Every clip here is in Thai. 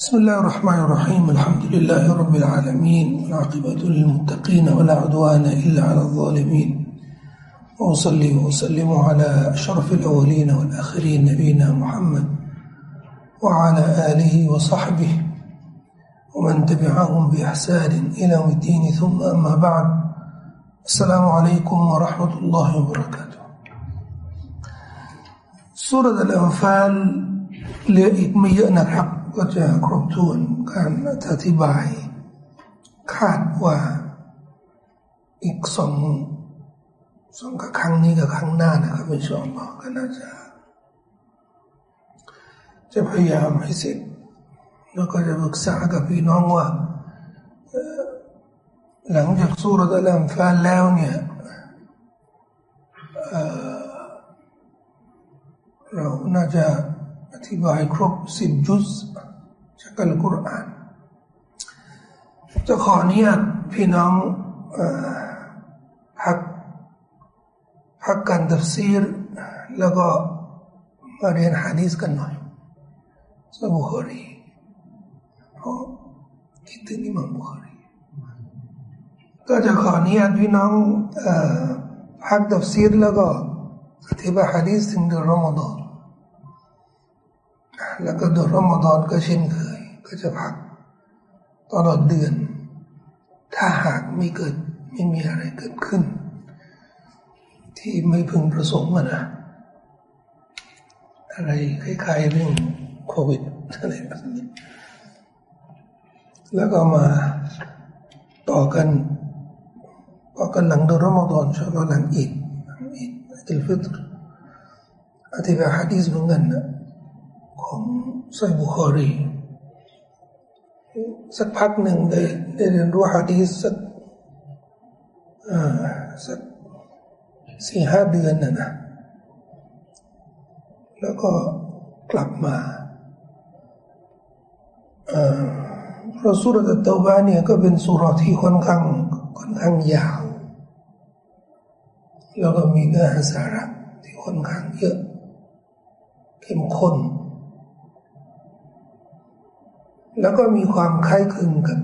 بسم الله الرحمن الرحيم. الحمد لله رب العالمين والعاقبة للمتقين ولا عدوان إلا على الظالمين. وأصلي وأسلم على أشرف الأولين والآخرين نبينا محمد وعلى آله وصحبه ومن تبعهم بإحسان إلى الدين. ثم أما بعد السلام عليكم ورحمة الله وبركاته. سورة الأنفال لإتميئنا الحق. ก็จะครบถ้วนการอธิบาย คาดว่าอีกสองสองกับครั้งนี้กับครั้งหน้านะครับอินชาอัลลอก็น่าจะ จะพยายามให้เสร็จแล้วก็จะปรึกษากับพี่น้องว่าหลังจากสู้รอัลลัมฟานแล้วเนี่ยเราน่าจะ ธิบายครบสิบจุดจากอัลกุรอานจะขออนุญาตพี่น้องพักพักการตัฟซีรแล้วก็มาเรียนฮะดีษกันหน่อยสบุครีเพราะคิดถึงอิหมัมบุครีก็จะขออนุญาตพี่น้องพักตัฟซีรแล้วก็อธิบายฮะดีษถึงเดือนรอมฎอน แล้วก็เดือนรอมฎอนก็เช่นเคย ก็จะพักตลอดเดือน ถ้าหากไม่เกิดไม่มีอะไรเกิดขึ้น ที่ไม่พึงประสงค์นะอะไรคล้ายๆเรื่องโควิดอะไรแบบนี้แล้วก็มาต่อกันต่อกันหลังเดือนรอมฎอนช่วงหลังอีกอีกอิลฟิตรอธิบายฮะดีษเหมือนกันนะ ของไซบุคอรี สักพักหนึ่งได้ได้เรียนรู้ฮะดีสักสักสี่ห้าเดือนนะนะ แล้วก็กลับมาเพราะสุรตะตาบาเนี่ยก็เป็นสุรที่ค่อนข้างค่อนข้างยาว แล้วก็มีเนื้อหาสาระที่ค่อนข้างเยอะเข้มข้น แล้วก็มีความคล้ายคลึงกับ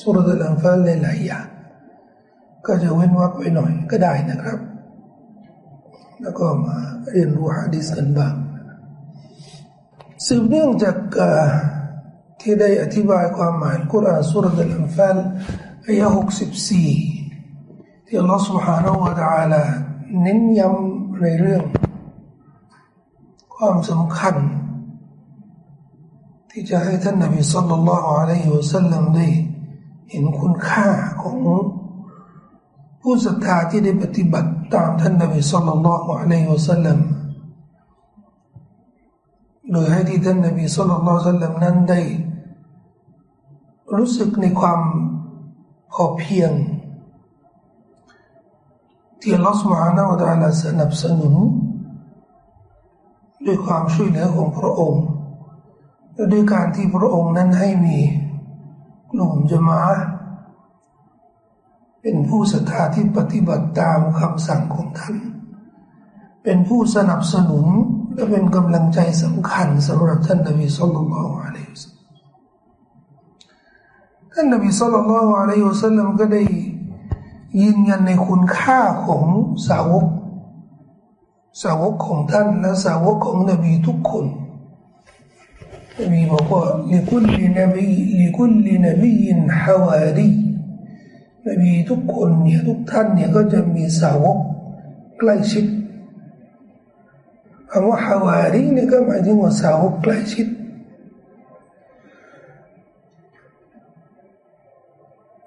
สุรษลังฟาลหลายอย่างก็จะเว้นวักไว้หน่อยก็ได้นะครับ แล้วก็มาเรียนรู้ฮะดิษกันบ้างสืบเนื่องจากที่ได้อธิบายความหมายกุรอานสุรษลังฟาลอายะหกสิบสี่ที่อัลลอฮฺ سبحانه และ تعالى เน้นย้ำในเรื่อง ความสำคัญ ที่จะให้ท่านนบีสุลต่านละอัลัยฮิวสัลลัมได้เห็นคุณค่าของผู้ศรัทธาที่ได้ปฏิบัติตามท่านนบีสุลต่านละอัลัยฮิวสัลลัมโดยให้ที่ท่านนบีสุลต่านละสัลลัมนั้นได้ รู้สึกในความพอเพียง ที่อัลลอฮฺสุบฮานาอัลลอฮฺสนับสนุนด้วยความช่วยเหลือของพระองค์ ด้วยการที่พระองค์นั้นให้มีกลุ่มจะมาเป็นผู้ศรัทธาที่ปฏิบัติตามคำสั่งของท่าน เป็นผู้สนับสนุนและเป็นกำลังใจสำคัญสำหรับท่านนบีสุลต่านอะลัยฮิสท่านนบีสุลต่านอะลัยฮิสลามก็ได้ยืนยันในคุณค่าของสาวก สาวกของท่านและสาวกของนบีทุกคน นบีบอกว่า لكل نبي لكل نبي حواري นบีทุกคนเนี่ยทุกท่านเนี่ยก็จะมีสาวกใกล้ชิดคำว่าฮาวารีเนี่ยก็หมายถึงว่าสาวกใกล้ชิด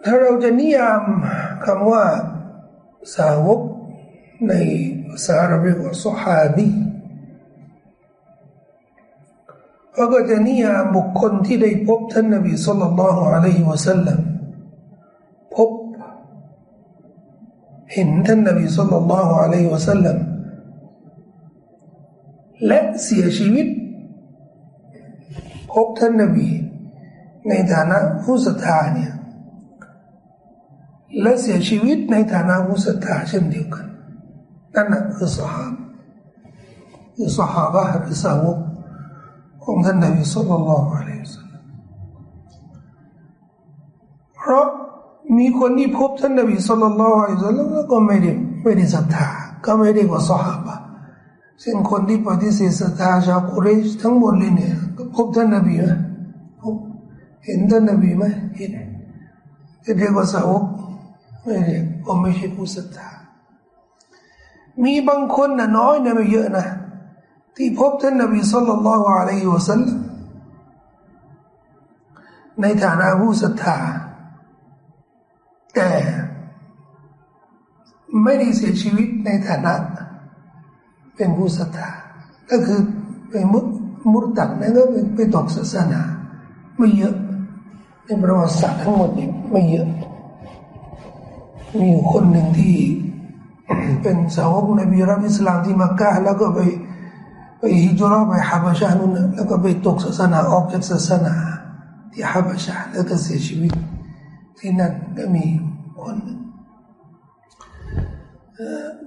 ถ้าเราจะนิยามคำว่าสาวกในภาษาอาหรับว่าสฮาบี เขาก็จะนิยามบุคคลที่ได้พบท่านนบีสุลต่านละฮ์อะลัยฮิวะสัลลัมพบ เห็นท่านนบีสุลต่านละฮ์อะลัยฮิวะสัลลัมและเสียชีวิต พบท่านนบี ในฐานะผู้ศรัทธาเนี่ยและเสียชีวิตในฐานะผู้ศรัทธาเช่นเดียวกันนั่นแหะคือสหายคือสหายหรือสาวก ของท่านนบีสุลต่านละฮ์อะลัยฮิวะสัลลัมราะมีคนที่พบท่านนบีสุลต่านละอิสลามแล้วก็ไม่ได้ไม่ได้ศรัทธาก็ไม่ได้กว่าสหายซึ่งคนที่ปฏิเสธศรัทธาชาวกุเรชทั้งหมดเลยเนี่ยก็พบท่านนบีไหมพบเห็นท่านนบีไหมเห็นจะเรียกว่าสาวกไม่เรียกก็ไม่ใช่ผู้ศรัทธามีบางคนนะน้อยนะไม่เยอะนะ ที่พบท่านนบีสุลต่านละอะลัยฮิวะสัลลัมในฐานะผู้ศรัทธาแต่ไม่ได้เสียชีวิตในฐานะ เป็นผู้ศรัทธาก็คือเป็นมุมุตตัดนั่นก็เป็นไปตกศาสนา ไม่เยอะในประวัติศาสตร์ทั้งหมดนี่ไม่เยอะ มีคนหนึ่งที่เป็นสาวกนบีรับอิสลามที่มักกะแล้วก็ไป ไปฮิจรัไปฮาบชานุนแล้วก็ไปตกศาสนาออกจากศาสนาที่ฮาบชาแล้วก็เสียชีวิต ที่นั่นก็มีคน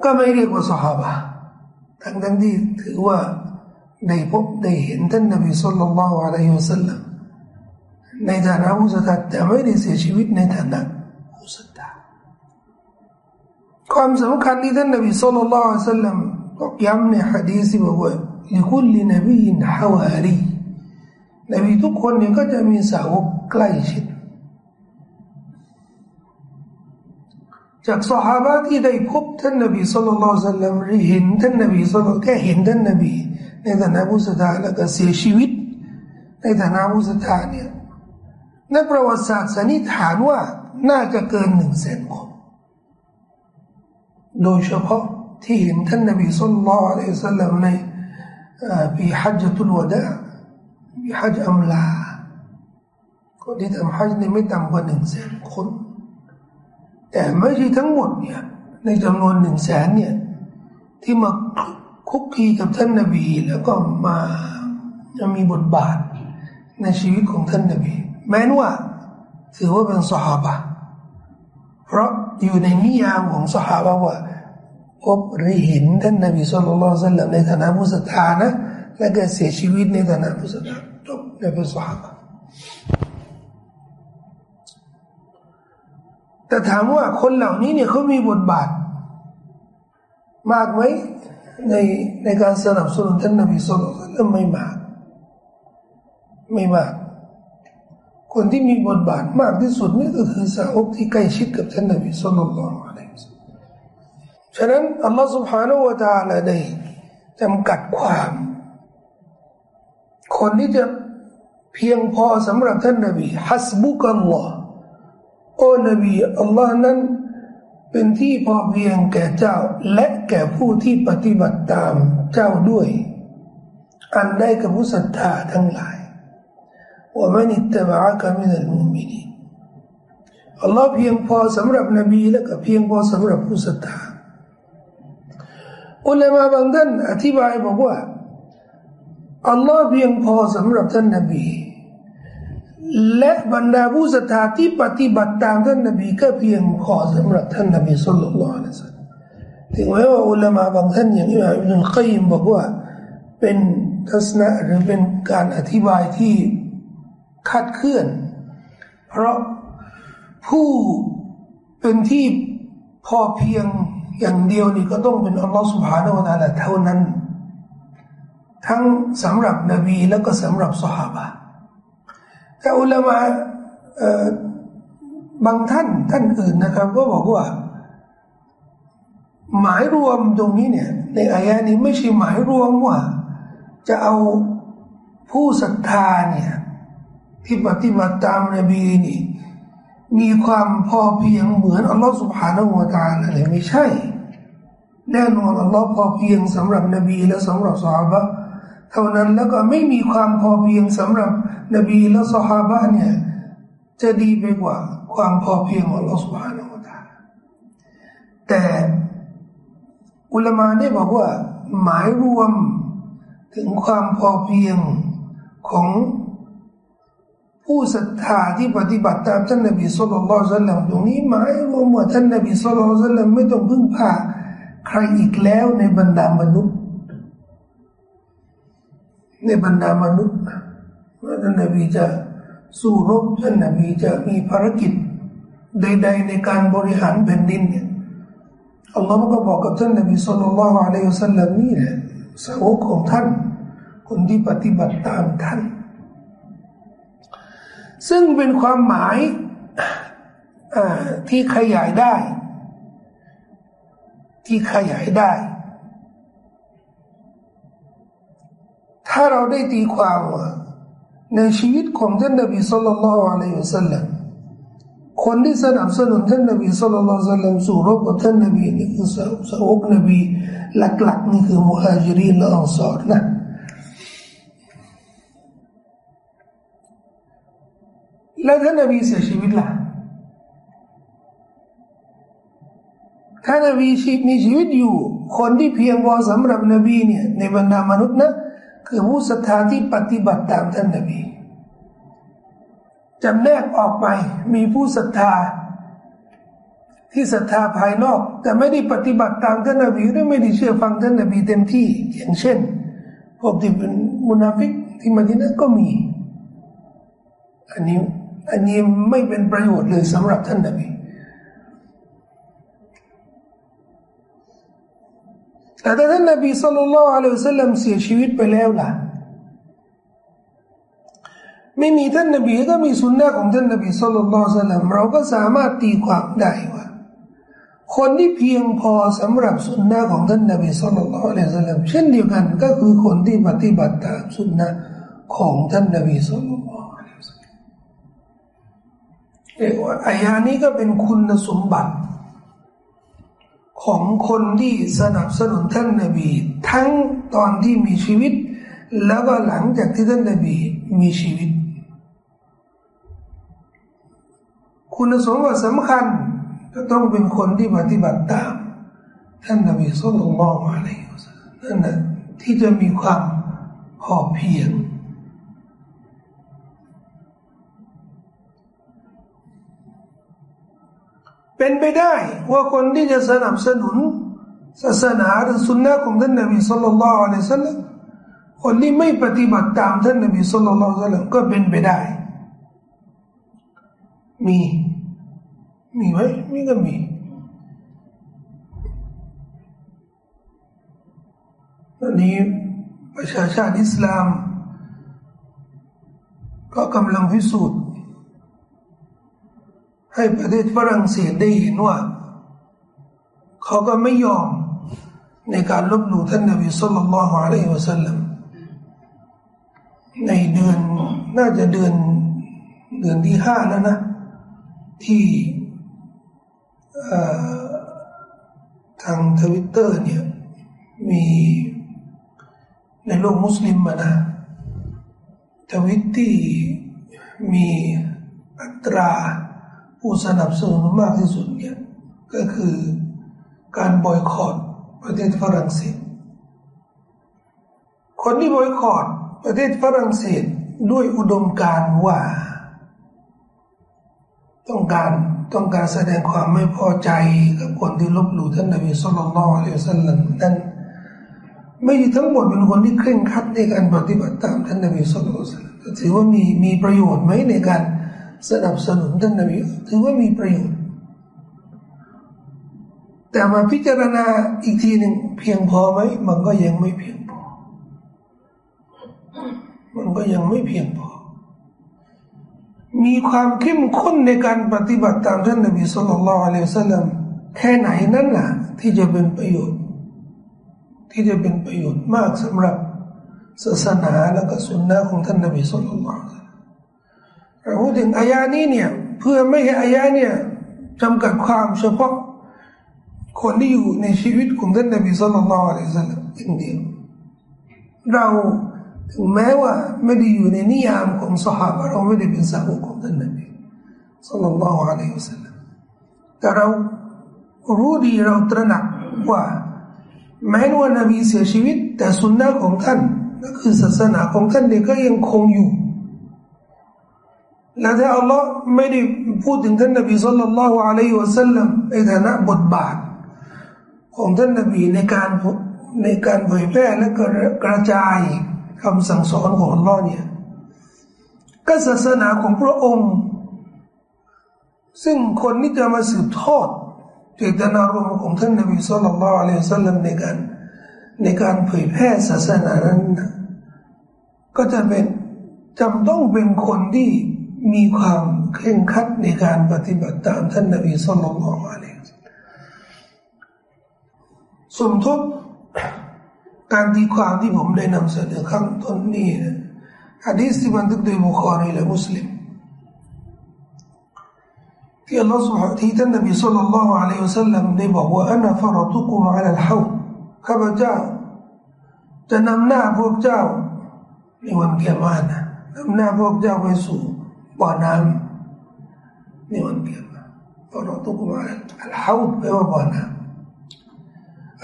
ก็ไม่เรียกว่าสหายทั้งทั้งที่ถือว่าได้พบได้เห็นท่านนบีสุลต่านละอะลัยฮิวสัลลัมในฐานะผู้ศรัทธาแต่ไม่ได้เสียชีวิตในฐานะผู้ศรัทธาความสำคัญที่ท่านนบีสุลต่านละอะลัยฮิวสัลลัมก็ย้ำในฮะดีษบอกว่า ลิคุลลินบีนฮาวารีนบีทุกคนเนี่ยก็จะมีสาวกใกล้ชิด จากสหายที่ได้พบท่านนบีสุลต่านสัลลัมหรือเห็นท่านนบีสุลต่านแค่เห็นท่านนบี ในฐานะผู้ศรัทธาแล้วก็เสียชีวิต ในฐานะผู้ศรัทธาเนี่ยในประวัติศาสตร์สันนิษฐานว่าน่าจะเกินหนึ่งแสนคนโดยเฉพาะที่เห็นท่านนบีสุลต่านใน ปีฮัจจุลวดะปีฮัจอัมลาคนที่ทำฮัจนี่ไม่ต่ำกว่าหนึ่งแสนคน แต่ไม่ใช่ทั้งหมดเนี่ยในจำนวนหนึ่งแสนเนี่ยที่มาคุกคีกับท่านนบี แล้วก็มาจะมีบทบาทในชีวิตของท่านนบี แม้ว่าถือว่าเป็นสหายเพราะอยู่ในนิยามของสหายว่า พบหรือเห็นท่านนบีสุลต่านในฐานะผู้ศรัทธานะและก็เสียชีวิตในฐานะผู้ศรัทธาจบในเป็นสหาแต่ถามว่าคนเหล่านี้เนี่ยเขามีบทบาท มากไหมในในการสนับสนุนท่านนบีสุลต่านไม่มาก ไม่มาก คนที่มีบทบาทมากที่สุดนี่ก็คือสาวกที่ใกล้ชิดกับท่านนบีสุลต่าน ฉะนั้นอัลลอฮ์ سبحانه แวะตาละได้จำกัดความ คนที่จะเพียงพอสำหรับท่านนบีฮัสบุกัลลอฮ์โอ้นบีอัลลอฮ์นั้นเป็นที่พอเพียงแก่เจ้า และแก่ผู้ที่ปฏิบัติตามเจ้าด้วย อันได้กับผู้ศรัทธาทั้งหลายว่าไม่นอิตบะกะมินัลมุมินีอัลลอฮ์เพียงพอสำหรับนบีและก็เพียงพอสำหรับผู้ศรัทธา อุลามะบางท่านอธิบายบอกว่าอัลลอฮ์เพียงพอสำหรับท่านนบี และบรรดาผู้ศรัทธาที่ปฏิบัติตามท่านนบี ก็เพียงพอสำหรับท่านนบีสุลต่านละสัลถึงแม้ว่าอุลามะบางท่านอย่างอิมามอิบนุลกัยมบอกว่าเป็นทัศนะหรือเป็นการอธิบายที่คาดเคลื่อน เพราะผู้เป็นที่พอเพียง อย่างเดียวนี่ก็ต้องเป็นอัลลอฮฺสุบฮานาอัลลอฮเท่านั้น ทั้งสำหรับนบีแล้วก็สำหรับสหาบะแต่อุลามะบางท่านท่านอื่นนะครับ ก็บอกว่า หมายรวมตรงนี้เนี่ย ในอายะนี้ไม่ใช่หมายรวมว่า จะเอาผู้ศรัทธาเนี่ยที่ปฏิบัติตามนบีนี่ มีความพอเพียงเหมือนอัลลอฮฺสุบฮานาอูตาอะไรไม่ใช่ แน่นอนอัลลอฮฺพอเพียงสำหรับนบีและสำหรับสาบะเท่านั้นแล้วก็ไม่มีความพอเพียงสำหรับนบีและสหายเนี่ยจะดีไปกว่าความพอเพียงของอัลลอฮฺสุบฮานาอูตาแต่อุลามาได้บอกว่าหมายรวมถึงความพอเพียงของ ผู้ศรัทธาที่ปฏิบัติตามท่านนบีสุลต่านลลัมตรงนี้หมายรวมว่าท่านนบีสุลต่านลลัมไม่ต้องพึ่งพาใครอีกแล้วในบรรดามนุษย์ ในบรรดามนุษย์ว่าท่านนบีจะสู้รบท่านนบีจะมีภารกิจใด ๆ ในการบริหารแผ่นดินเนี่ยอัลลอฮ์ก็บอกกับท่านนบีสุลต่านละอะลัยฮุสัลลัมนี่แหละสาวกของท่าน คนที่ปฏิบัติตามท่าน ซึ่งเป็นความหมายที่ขยายได้ ที่ขยายได้ ถ้าเราได้ตีความว่าในชีวิตของท่านนบีสุลต่านละอะลัยฮุสัลลัมคนที่สนับสนุนท่านนบีสุลต่านละสัลลัมสู่รบกับท่านนบีนี่คือสาวกนบีหลักๆนี่คือมุฮัจิรินและอัลซอรนะ แล้วท่านนบีเสียชีวิตล่ะถ้านบีชีมีชีวิตอยู่ คนที่เพียงพอสำหรับนบีเนี่ยในบรรดามนุษย์นะคือผู้ศรัทธาที่ปฏิบัติตามท่านนบีจำแนกออกไปมีผู้ศรัทธา ที่ศรัทธาภายนอก แต่ไม่ได้ปฏิบัติตามท่านนบีหรือไม่ได้เชื่อฟังท่านนบีเต็มที่ อย่างเช่นพวกที่เป็นมุนาฟิกที่มาที่นั่นก็มี อันนี้ อันนี้ไม่เป็นประโยชน์เลยสำหรับท่านนบีแต่ถ้าท่านนบีสุลต่านละอัลลอฮฺสัลลัมเสียชีวิตไปแล้วล่ะไม่มีท่านนบีก็มีสุนนะของท่านนบีสุลต่านละสัลลัมเราก็สามารถตีความได้ว่า คนที่เพียงพอสำหรับสุนนะของท่านนบีสุลต่านละสัลลัมเช่นเดียวกันก็คือคนที่ปฏิบัติตามสุนนะของท่านนบีสุลต่าน เรียกว่าอายานี้ก็เป็นคุณสมบัติ ของคนที่สนับสนุนท่านนาบี ทั้งตอนที่มีชีวิต แล้วก็หลังจากที่ท่านนาบีมีชีวิต คุณสมบัติสำคัญจะต้องเป็นคนที่ปฏิบัติตาม ท่านนาบีสุลต่านละอะลัยนั่นแหละที่จะมีความพอเพียง เป็นไปได้ว่าคนที่จะสนับสนุนศาสนาหรือสุนนะของท่านนบีสุลต่านอะลัยสัลลัมคนที่ไม่ปฏิบัติตามท่านนบีสุลต่านละสัลลัมก็เป็นไปได้ มี มีไหมมีก็มีอันนี้ประชาชาติอิสลาม ก็กำลังพิสูจน์ ให้ประเทศฝรั่งเศสได้เห็นว่าเขาก็ไม่ยอมในการลบหลู่ท่านนบีสุลต่านละฮ์อะลัยฮิวะสัลลัมในเดือนน่าจะเดือนเดือนที่ห้าแล้วนะ ที่ทางทวิตเตอร์เนี่ยมีในโลกมุสลิมมานะทวิตที่มีอัตรา ผู้สนับสนุนมากที่สุดเนี่ยก็คือการบอยคอรดประเทศฝรั่งเศส คนที่บอยคอรดประเทศฝรั่งเศสด้วยอุดมการว่า ต้องการต้องการแสดงความไม่พอใจกับคนที่ลบหลู่ท่านนบีสุลต่านละอัลสัลลัมนั้นไม่ทั้งหมดเป็นคนที่เคร่งครัดในการปฏิบัติตามท่านนบีสุลต่านละถือว่ามีมีประโยชน์ไหมในการ สนับสนุนท่านนบีถือว่ามีประโยชน์ แต่มาพิจารณาอีกทีหนึ่งเพียงพอไหมมันก็ยังไม่เพียงพอ มันก็ยังไม่เพียงพอ มีความเข้มข้นในการปฏิบัติตามท่านนบีสุลต่านละอัลลอฮฺสัลลัมแค่ไหนนั่นแหละที่จะเป็นประโยชน์ ที่จะเป็นประโยชน์มากสำหรับศาสนาและก็สุนนะของท่านนบีสุลต่านละ พูดถึงอายานี้เนี่ย เพื่อไม่ให้อายาเนี่ยจำกัดความเฉพาะ คนที่อยู่ในชีวิตของท่านนบีสุลต่านละอัลลอฮฺสัลลัมอย่างเดียวเราถึงแม้ว่าไม่ได้อยู่ในนิยามของสหายเราไม่ได้เป็นสาวกของท่านนบีสัลลัลลอฮุอะลัยฮิวสัลลัมแต่เรารู้ดีเราตระหนักว่าแม้ว่านบีเสียชีวิต แต่สุนนะของท่านก็คือศาสนาของท่านเนี่ยก็ยังคงอยู่ และถ้าอัลลอฮ์ไม่ได้พูดถึงท่านนบีสุลต่านละฮ์อะลัยฮิวะสัลลัมในฐานะบทบาท ของท่านนบีในการในการเผยแพร่และกระจายคำสั่งสอนของอัลลอฮ์เนี่ยก็ศาสนาของพระองค์ ซึ่งคนที่จะมาสืบทอดเจตนารมณ์ของท่านนบีสุลต่านละอัลลอฮฺสัลลัมในการในการเผยแพร่ศาสนานั้น ก็จะเป็นจำต้องเป็นคนที่ มีความเคร่งครัดในการปฏิบัติตามท่านนบีสุลต่านละอัลลอฮฺสมทบการตีความที่ผมได้นำเสนอข้างต้นนี้นะฮะดีษที่บันทึกโดยบุคคลและมุสลิมที่อัลลอฮฺสุบฮานที่ท่านนบีสุลต่านละอัลลอฮฺสัลลัมได้บอกว่าอันฟรตุกุมอัลลฮาวข้าพเจ้า จะนำหน้าพวกเจ้าในวันเกียรตินะนำหน้าพวกเจ้าไปสู่ บ่อน้ำในวันเกียรติฟรตุกุมอัลลฮาวแปลว่าบ่อน้ำ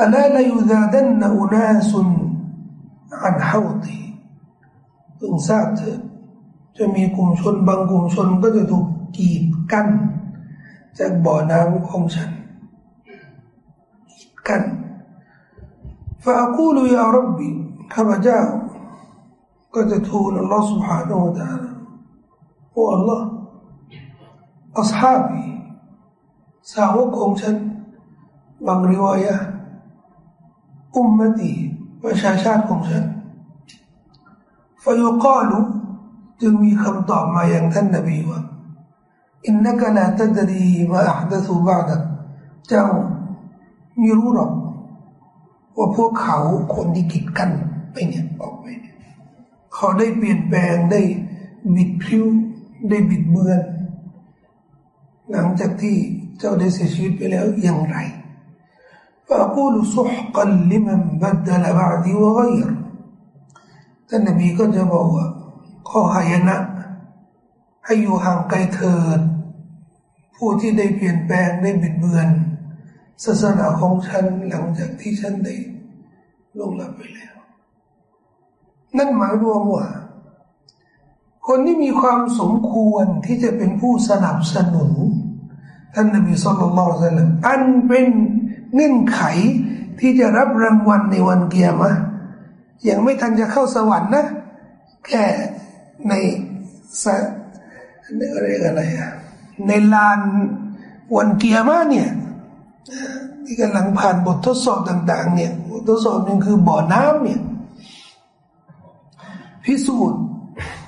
ألا ليذادن أناس عن حوضي พึงทราบเถิดจะมีกลุ่มชนบางกลุ่มชนก็จะถูกกีดกั้นจากบ่อน้ำของฉันกีดกั้น فأقول يا ربي ข้าพเจ้าก็จะทูลอัลลอฮฺ سبحانه และ تعالى โ อ้อัลลอฮฺอัศฮาบีสาวกของฉันบางริวายะอุมมตีประชาชาติของฉันฟยุกาลุจึงมีคำตอบมาอย่างท่านนบีว่าอินนักลาตดรีมาอัดสุบาดเจ้าไม่รู้หรอกว่าพวกเขาคนที่กิดกันไปเนี่ยออกไปเนี่ยเขาได้เปลี่ยนแปลงได้บิดพลิ้ว ได้บิดเบือนหลังจากที่เจ้าได้เสียชีวิตไปแล้วอย่างไร فأقول سحقا لمن بدل بعدي وغير ท่านนบีก็จะบอกว่าข้อหายนะให้อยู่ห่างไกลเถิด ผู้ที่ได้เปลี่ยนแปลงได้บิดเบือนศาสนาของฉันหลังจากที่ฉันได้ลงลับไปแล้ว นั่นหมายรวมว่า คนที่มีความสมควรที่จะเป็นผู้สนับสนุนท่านนบีสุลต่านละอันเป็นเงื่อนไขที่จะรับรางวัลในวันเกียรมะยังไม่ทันจะเข้าสวรรค์นะ แค่ในสะอะไรอะไรอะในลานวันเกียรมะเนี่ยที่กำลังผ่านบททดสอบต่าง ๆ เนี่ยบททดสอบหนึ่งคือบ่อน้ำเนี่ยพิสูจน์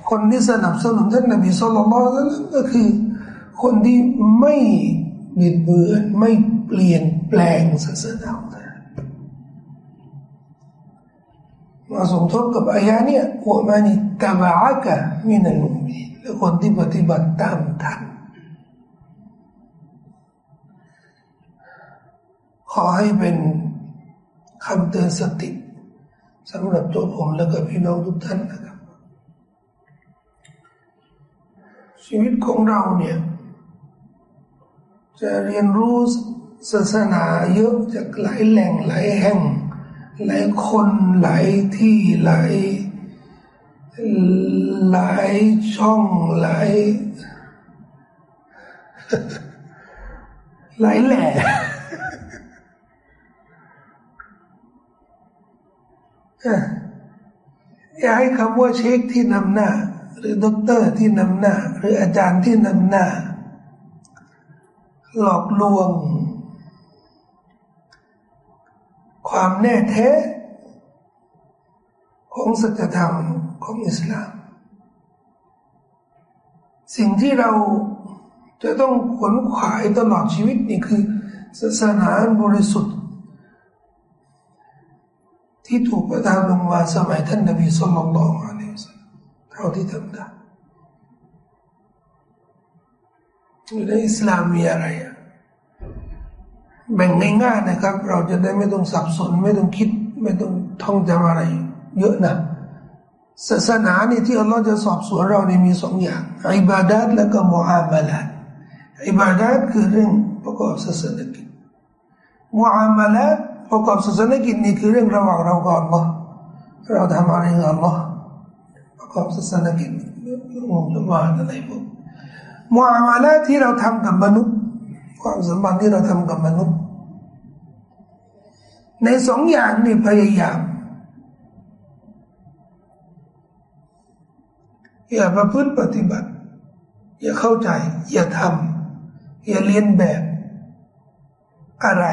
คนที่สนับสนุนท่านนบีสุลต่านก็คือ คนที่ไม่บิดเบือนไม่เปลี่ยนแปลงศาสนามาสมทบกับอายะเนี่ยว่ามันิตบะกะมินัลมุมีและคนที่ปฏิบัติตามท่านขอให้เป็นคำเตือนสติสำหรับตัวผมและก็พี่น้องทุกท่านนะครับ ชีวิตของเราเนี่ย จะเรียนรู้ศาสนาเยอะจากหลายแหล่งหลายแห่ง หลายคนหลายที่หลายหลายช่องหลายหลายแหล่อย่าให้คำว่าเชคที่นำหน้า หรือด็อกเตอร์ที่นำหน้า หรืออาจารย์ที่นำหน้า หลอกลวง ความแน่แท้ของสัจธรรมของอิสลาม สิ่งที่เราจะต้องขวนขวายตลอดชีวิตนี่คือศาสนาบริสุทธิ์ ที่ถูกประทานลงมาสมัยท่านนบีสุลต่านละอัลลอฮ เท่าที่ทำได้ในอิสลามมีอะไรแบ่งง่ายๆนะครับ เราจะได้ไม่ต้องสับสน ไม่ต้องคิด ไม่ต้องท่องจำอะไร เยอะนะศาสนานี่ที่อัลลอฮ์จะสอบสวนเรานี่มีสองอย่างอิบาดัตและก็มุอามาลัตอิบาดัตคือเรื่องประกอบศาสนกิจมุอามาลัตประกอบศาสนกิจนี่คือเรื่องระหว่างเรากับอัลลอฮ์เราทำอะไรกับอัลลอฮ์ ประกอบศาสนกิจงงจะว่าอะไรพวกมุอามาละที่เราทำกับมนุษย์ ความสัมพันธ์ที่เราทำกับมนุษย์ ในสองอย่างนี่พยายามอย่าประพฤติปฏิบัติ อย่าเข้าใจ อย่าทำอย่าเรียนแบบอะไร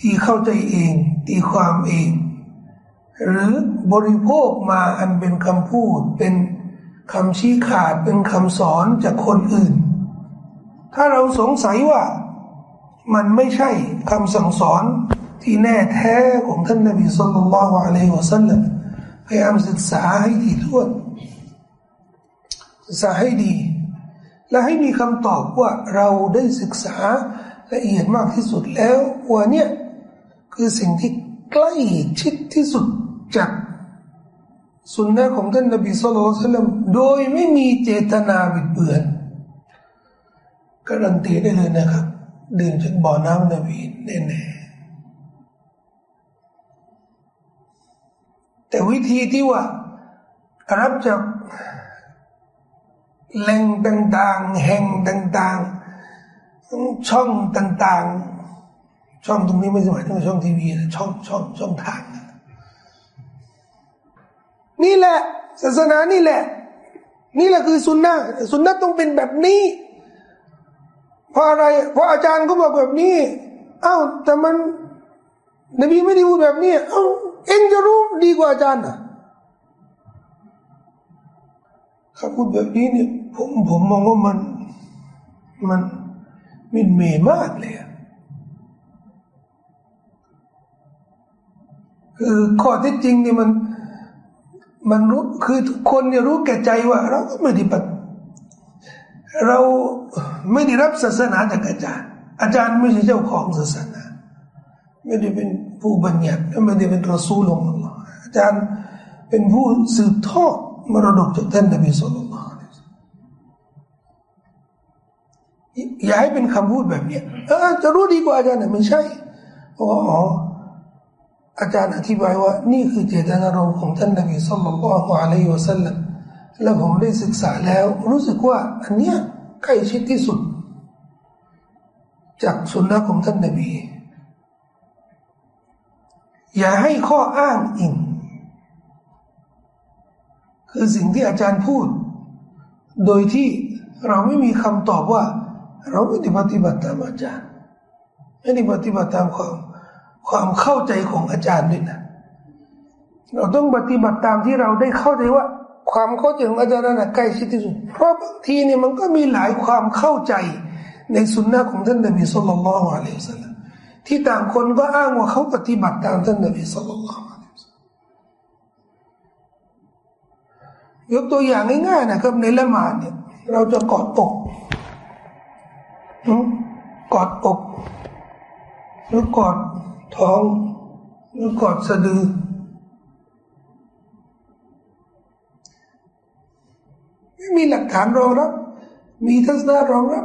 ที่เข้าใจเองตีความเอง หรือ บริโภคมาอันเป็นคำพูด เป็นคำชี้ขาดเป็นคำสอนจากคนอื่น ถ้าเราสงสัยว่ามันไม่ใช่คำสั่งสอนที่แน่แท้ของท่านนบีสุลต่านละฮ์อะลัยฮิวะสัลลัมพยายามศึกษาให้ถี่ถ้วนศึกษาให้ดี และให้มีคำตอบว่าเราได้ศึกษาละเอียดมากที่สุดแล้วว่าเนี่ยคือสิ่งที่ใกล้ชิดที่สุดจาก สุนนะของท่านนบีสุลต่านโดยไม่มีเจตนาบิดเบือนการันตีได้เลยนะครับ ดื่มจากบ่อน้ำนบีแน่ๆแต่วิธีที่ว่า รับจากแหล่งต่างๆ แห่งต่างๆ ช่องต่างๆ ช่องตรงนี้ไม่ใช่หมายถึงช่องทีวีนะช่องช่องช่องทาง นี่แหละ ศาสนานี่แหละ นี่แหละคือสุนนะสุนนะต้องเป็นแบบนี้ เพราะอะไร เพราะอาจารย์ก็บอกแบบนี้ เอ้า แต่มัน นบีไม่ได้พูดแบบนี้ เอ้า เองจะรู้ดีกว่าอาจารย์อะเขาพูดแบบนี้เนี่ย ผมผมมองว่ามัน มันมินเมมากเลยคือข้อที่จริงเนี่ยมัน มันรู้คือทุกคนเนี่ยรู้แก่ใจว่า เราก็ไม่ได้ปฏิเราไม่ได้รับศาสนาจากอาจารย์ อาจารย์ไม่ใช่เจ้าของศาสนา ไม่ได้เป็นผู้บัญญัติไม่ได้เป็นรอซูลของอัลลอฮ์อาจารย์เป็นผู้สืบทอดมรดกจากท่านนบีสุลต่านอย่าให้เป็นคำพูดแบบนี้เออจะรู้ดีกว่าอาจารย์ไม่ใช่เพราะอ๋อ อาจารย์อธิบายว่านี่คือเจตนารมณ์ของท่านนบีสุลต่านละฮ์อะลัยฮิวะสัลลัมแล้วผมได้ศึกษาแล้ว รู้สึกว่าอันเนี้ยใกล้ชิดที่สุด จากสุนนะของท่านนบี อย่าให้ข้ออ้างอิง คือสิ่งที่อาจารย์พูด โดยที่เราไม่มีคำตอบว่า เราไม่ได้ปฏิบัติตามอาจารย์ไม่ได้ปฏิบัติตามความ ความเข้าใจของอาจารย์ด้วยนะ เราต้องปฏิบัติตามที่เราได้เข้าใจว่า ความเข้าใจของอาจารย์นั้นใกล้ชิดที่สุด เพราะบางทีเนี่ยมันก็มีหลายความเข้าใจในสุนนะของท่านนบีสุลต่านละฮ์อะลัยฮิสซามที่ต่างคนก็อ้างว่าเขาปฏิบัติตามท่านนบีสุลต่านละฮ์อะลัยฮิสซาลมยกตัวอย่างง่ายๆนะครับในละหมาดเนี่ย เราจะกอดอกกอดอกหรือกอด ท้องหรือกอดสะดือ ไม่มีหลักฐานรองรับ มีทัศนะรองรับ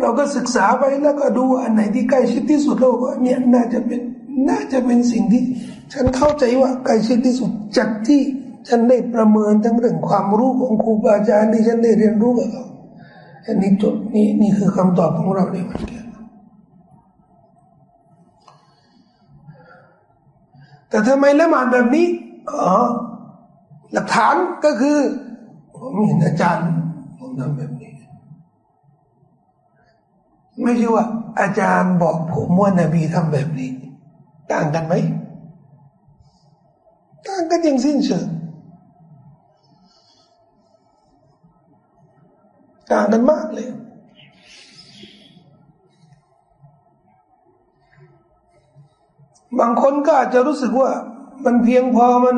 เราก็ศึกษาไปแล้วก็ดูอันไหนที่ใกล้ชิดที่สุดเราก็เนี่ยน่าจะเป็นน่าจะเป็นสิ่งที่ ฉันเข้าใจว่าใกล้ชิดที่สุดจากที่ฉันได้ประเมินทั้งเรื่องความรู้ของครูบาอาจารย์ที่ฉันได้เรียนรู้กับเขาอันนี้จบนี่นี่คือคำตอบของเราในวันนี้ แต่ทำไมละหมาดแบบนี้อ๋อหลักฐานก็คือ ผมเห็นอาจารย์ ผมทำแบบนี้ ไม่ใช่ว่า อาจารย์บอกผมว่านบีทำแบบนี้ ต่างกันไหมต่างกันอย่างสิ้นเชิงต่างกันมากเลย บางคนก็อาจจะรู้สึกว่ามันเพียงพอมัน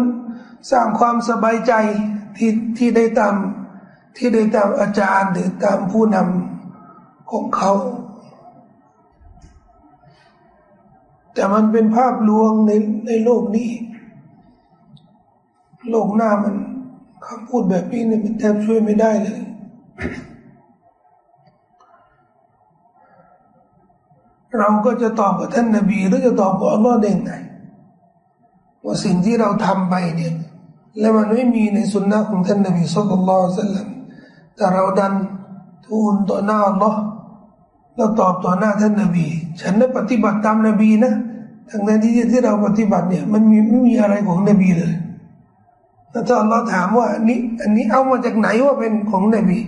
สร้างความสบายใจที่ที่ได้ตามที่ได้ตามอาจารย์หรือตามผู้นำของเขา แต่มันเป็นภาพลวงในในโลกนี้ โลกหน้ามันคำพูดแบบนี้เนี่ยมันแทบช่วยไม่ได้เลย เราก็จะตอบกับท่านนาบีหรือจะตอบกับอัลลอฮ์ได้ไงว่าสิ่งที่เราทำไปเนี่ยและมันไม่มีในสุนนะของท่านนบีสุลต่านละสัลลัมแต่เราดันทูลต่อหน้าอัลลอฮ์เราตอบต่อหน้าท่านนบี ฉันได้ปฏิบัติตามนบีนะทั้งนั้นที่ที่เราปฏิบัติเนี่ยมันมีไม่มีอะไรของนบีเลยแล้วถ้าอัลลอฮ์ถามว่าอันนี้อันนี้เอามาจากไหนว่าเป็นของนบี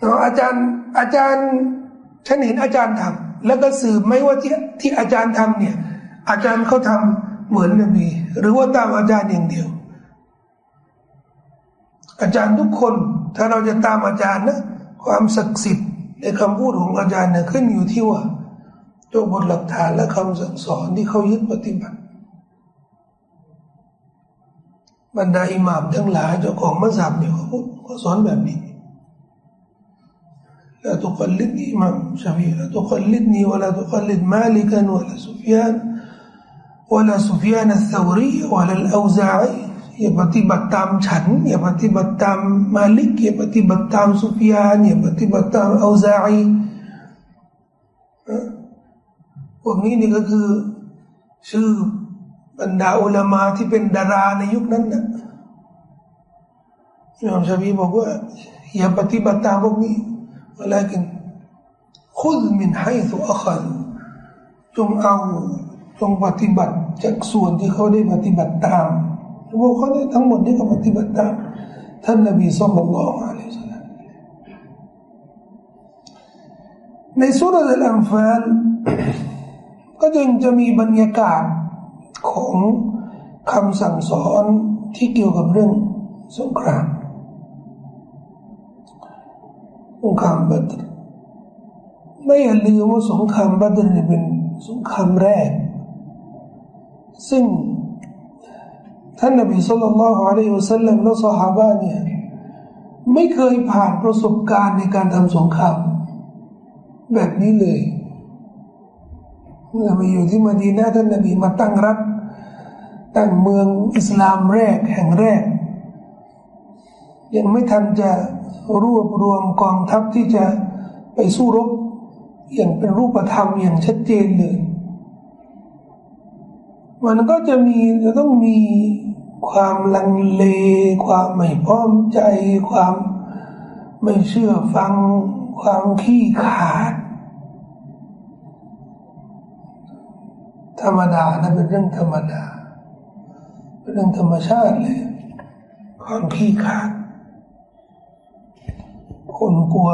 เราอาจารย์อาจารย์ ฉันเห็นอาจารย์ทำ แล้วก็สืบไม่ว่าที่ที่อาจารย์ทำเนี่ย อาจารย์เขาทำเหมือนนบีหรือว่าตามอาจารย์อย่างเดียว อาจารย์ทุกคนถ้าเราจะตามอาจารย์นะความศักดิ์สิทธิ์ในคำพูดของอาจารย์เนี่ยขึ้นอยู่ที่ว่าตัวบทหลักฐานและคำสั่งสอนที่เขายึดปฏิบัติ บรรดาอิหม่ามทั้งหลายเจ้าของมัสยิดเนี่ยเขาพูดเขาสอนแบบนี้ لا تقلدني إمام شافعي لا تقلدني ولا تقلد مالكا ولا سفيان ولا سفيان الثوري ولا الأوزاعي อย่าปฏิบัติตามฉันอย่าปฏิบัติตามมาลิกอย่าปฏิบัติตามซุฟยานอย่าปฏิบัติตามอัลซาอีพวกนี้นี่ก็คือชื่อบรรดาอุลามาที่เป็นดาราในยุคนั้นนะอิมามชาบีบอกว่าอย่าปฏิบัติตามพวกนี้ แต่กินขุดมินให้สุอัคันจงเอาจงปฏิบัติจากส่วนที่เขาได้ปฏิบัติตามพวกเขาได้ทั้งหมดนี้ก็ปฏิบัติตามท่านนบีสุลต่านละอัลลอฮฺในสุรอัลอัมฟาลก็จึงจะมีบรรยากาศของคำสั่งสอนที่เกี่ยวกับเรื่องสงคราม งครามบัตรไม่อย่าลืมว่าสงครามบัตรเป็นสงครามแรก ซึ่งท่านนบีสุลต่านละฮ์อะลัยฮิวสัลลัมและสหายเนี่ยไม่เคยผ่านประสบการณ์ในการทำสงครามแบบนี้เลยเมื่อมาอยู่ที่มดีนาท่านนบีมาตั้งรัฐตั้งเมืองอิสลามแรกแห่งแรก ยังไม่ทันจะรวบรวมกองทัพที่จะไปสู้รบอย่างเป็นรูปธรรมอย่างชัดเจนเลย มันก็จะมีจะต้องมีความลังเล ความไม่พร้อมใจ ความไม่เชื่อฟัง ความขี้ขาด ธรรมดานะเป็นเรื่องธรรมดาเป็นเรื่องธรรมชาติเลย ความขี้ขาด คนกลัว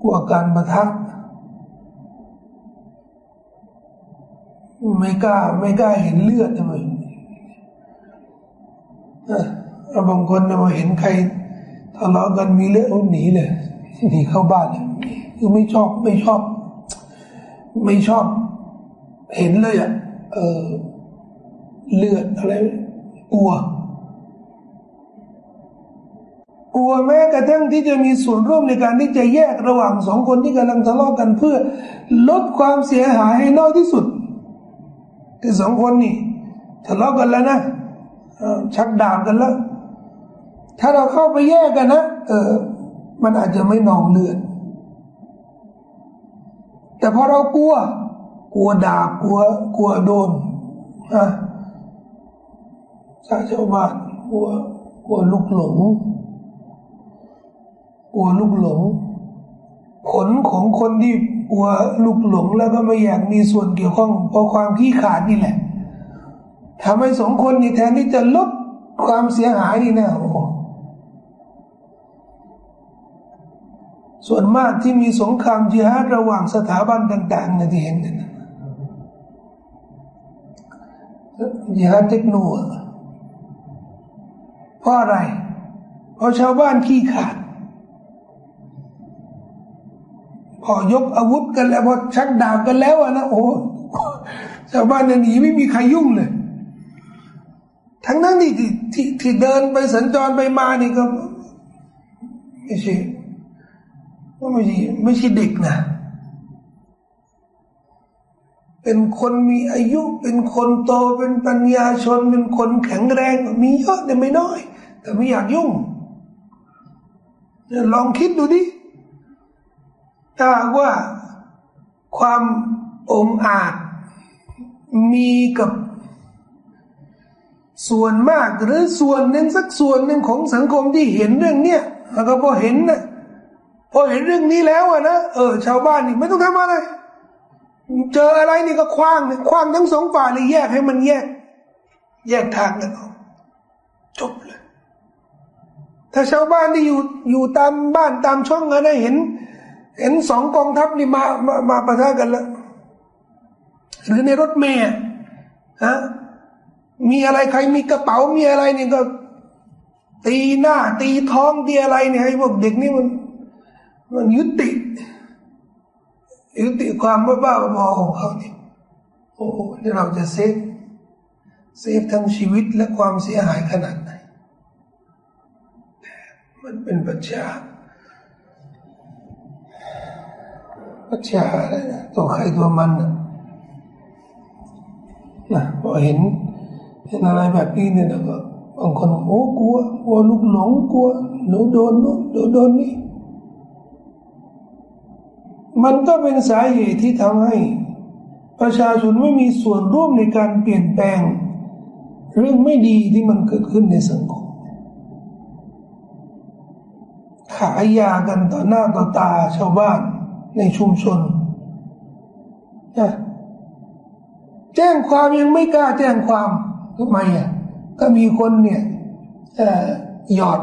กลัวการประทับไม่กล้าไม่กล้าเห็นเลือดทำไมบางคนมาเห็นใครทะเลาะกันมีเลือดหนีเลยหนีเข้าบ้านเลยคือไม่ชอบไม่ชอบ ไม่ชอบ เห็นเลยอะเออเลือดอะไรกลัว กลัวแม้กระทั่งที่จะมีส่วนร่วมในการที่จะแยกระหว่างสองคนที่กำลังทะเลาะกันเพื่อ ลดความเสียหายให้น้อยที่สุด แต่สองคนนี่ทะเลาะกันแล้วนะชักดาบกันแล้ว ถ้าเราเข้าไปแยกกันนะเออ มันอาจจะไม่นองเลือดแต่พอเรากลัว กลัวดาบกลัว กลัวโดนอะชาชาวบ้านกลัวกลัวลูกหลง กลัวลูกหลง ผลของคนที่กลัวลูกหลงแล้วก็ไม่อยากมีส่วนเกี่ยวข้องเพราะความขี้ขาดนี่แหละทำให้สองคนนี่แทนที่จะลดความเสียหายนี่นะโอ้ส่วนมากที่มีสงครามจิฮาดระหว่างสถาบันต่างๆนะที่เห็นกันจิฮาดเทคโนโลยีเพราะอะไร เพราะชาวบ้านขี้ขาด พอยกอาวุธกันแล้วพอชักดาบกันแล้วอะนะโอ้ชาวบ้านหนีไม่มีใครยุ่งเลย ทั้งนั้นที่ที่ที่เดินไปสัญจรไปมานี่ก็ไม่ใช่ไม่ใช่ไม่ใช่เด็กนะ เป็นคนมีอายุ เป็นคนโตเป็นปัญญาชน เป็นคนแข็งแรง มีเยอะแต่ไม่น้อย แต่ไม่อยากยุ่งลองคิดดูดิ ถ้าว่าความองอาจมีกับส่วนมากหรือส่วนหนึ่งสักส่วนหนึ่งของสังคมที่เห็นเรื่องเนี้ยแล้วก็พอเห็นนะพอเห็นเรื่องนี้แล้วอะนะเออชาวบ้านนี่ไม่ต้องทำอะไร เจออะไรนี่ก็คว้างคว้างทั้งสองฝ่ายเลยแยกให้มันแยก แยกทางกันออกจบเลย ถ้าชาวบ้านที่อยู่อยู่ตามบ้านตามช่องอะไรเห็น เห็นสองกองทัพนี่มามามาประทะกันแล้วหรือในรถเมล์ฮะมีอะไรใครมีกระเป๋ามีอะไรนี่ก็ ตีหน้า ตีท้องตีอะไรเนี่ยให้พวกเด็กนี่มัน มันยุติ ยุติความบ้าบ้าบอของเขาเนี่ยโอ้นี่เราจะ save save ทั้งชีวิตและความเสียหายขนาดไหนมันเป็นปัจจัย ปัจจัยอะไรนะตัวใครตัวมันนะนะพอเห็นเห็นอะไรแบบนี้เนี่ยแล้วก็บางคนโอ้กลัวกลัวลูกหลงกลัวหนูโดนนู้นหนูโดนนี่มันก็เป็นสาเหตุที่ทำให้ ประชาชนไม่มีส่วนร่วมในการเปลี่ยนแปลง เรื่องไม่ดีที่มันเกิดขึ้นในสังคมขายยากันต่อหน้าต่อตาชาวบ้าน ในชุมชนนะแจ้งความยังไม่กล้าแจ้งความทำไมอะก็มีคนเนี่ยหยอด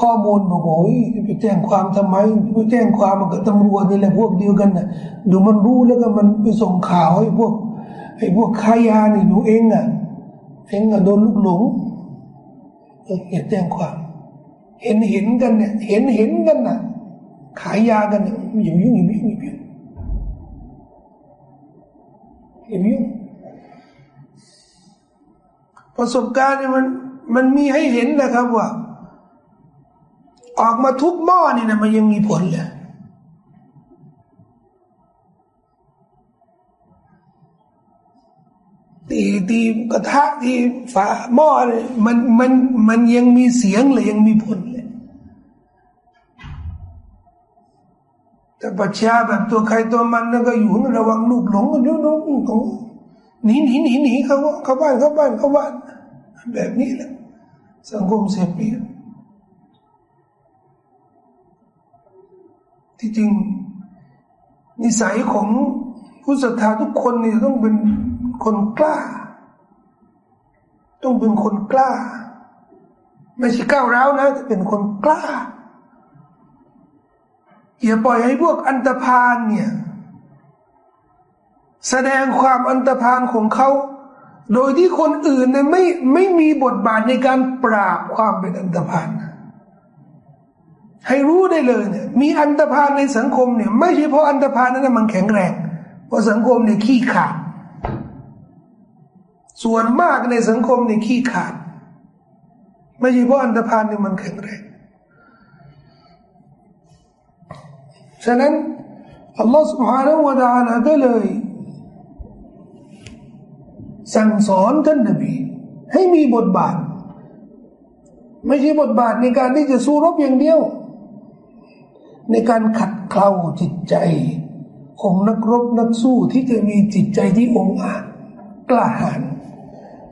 ข้อมูลบอกโอ้ยไปแจ้งความทำไมไปแจ้งความมันก็ตำรวจนี่แหละพวกเดียวกันนะดูมันรู้แล้วก็มันไปส่งข่าวให้พวกให้พวกค้ายานี่หนูเองอะเองอะโดนลูกหลงอย่าแจ้งความ เห็นเห็นกันเนี่ย เห็นเห็นกันน่ะ ขายยากันเนี่ยอย่ายุ่งอย่ายุ่งอย่ายุ่งอย่ายุ่งประสบการณ์เนี่ยมันมันมีให้เห็นนะครับว่า ออกมาทุกหม้อนี่นะมันยังมีผลเลยตีตีกระทะที่ฝาหม้อเนี่ยมันมันมันยังมีเสียงเลยยังมีผล แต่ปัจฉาแบบตัวใครตัวมันนั่นก็อยู่ระวังลูกหลงกันยุ่งๆของหนีหนีหนีหนีเขาเขาบ้านเขาบ้านเขาบ้าน แบบนี้แหละสังคมเสียเปรียบที่จริงนิสัยของผู้ศรัทธาทุกคนนี่ต้องเป็นคนกล้า ต้องเป็นคนกล้า ไม่ใช่ก้าวร้าวนะแต่เป็นคนกล้า อย่าปล่อยให้พวกอันตรพานเนี่ย แสดงความอันตรพานของเขา โดยที่คนอื่นเนี่ยไม่ไม่มีบทบาทในการปราบความเป็นอันตรพานให้รู้ได้เลยเนี่ยมีอันตรพานในสังคมเนี่ยไม่ใช่เพราะอันตรพานนั้นมันแข็งแรง เพราะสังคมเนี่ยขี้ขาด ส่วนมากในสังคมเนี่ยขี้ขาด ไม่ใช่เพราะอันตรพานเนี่ยมันแข็งแรง ฉะนั้นอัลลอฮฺ سبحانه และ تعالى ก็เลยสั่งสอนท่านนบี ให้มีบทบาท ไม่ใช่บทบาทในการที่จะสู้รบอย่างเดียว ในการขัดเกลาจิตใจ ของนักรบนักสู้ที่จะมีจิตใจที่องอาจกล้าหาญ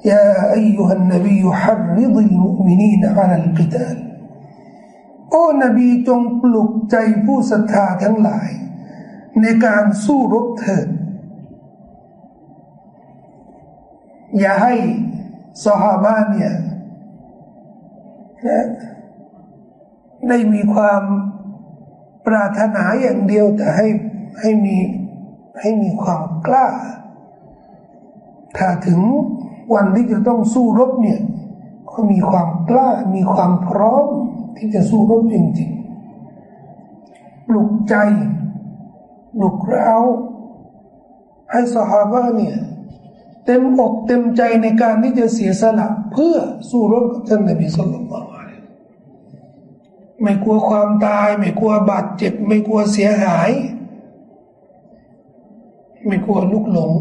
ยาอายุฮัน โอ้นบีจงปลุกใจผู้ศรัทธาทั้งหลาย ในการสู้รบเถิด อย่าให้สหาบ้านเนี่ยได้มีความปรารถนาอย่างเดียวแต่ให้ให้มีให้มีความกล้า ถ้าถึงวันที่จะต้องสู้รบเนี่ย ก็มีความกล้ามีความพร้อม ที่จะสู้รบจริงๆปลุกใจปลุกเราให้สหาบ้านเนี่ยเต็มอกเต็มใจในการที่จะเสียสละ เพื่อสู้รบกับท่านนบีสุลต่านไม่กลัวความตาย ไม่กลัวบาดเจ็บ ไม่กลัวเสียหาย ไม่กลัวลุกหลง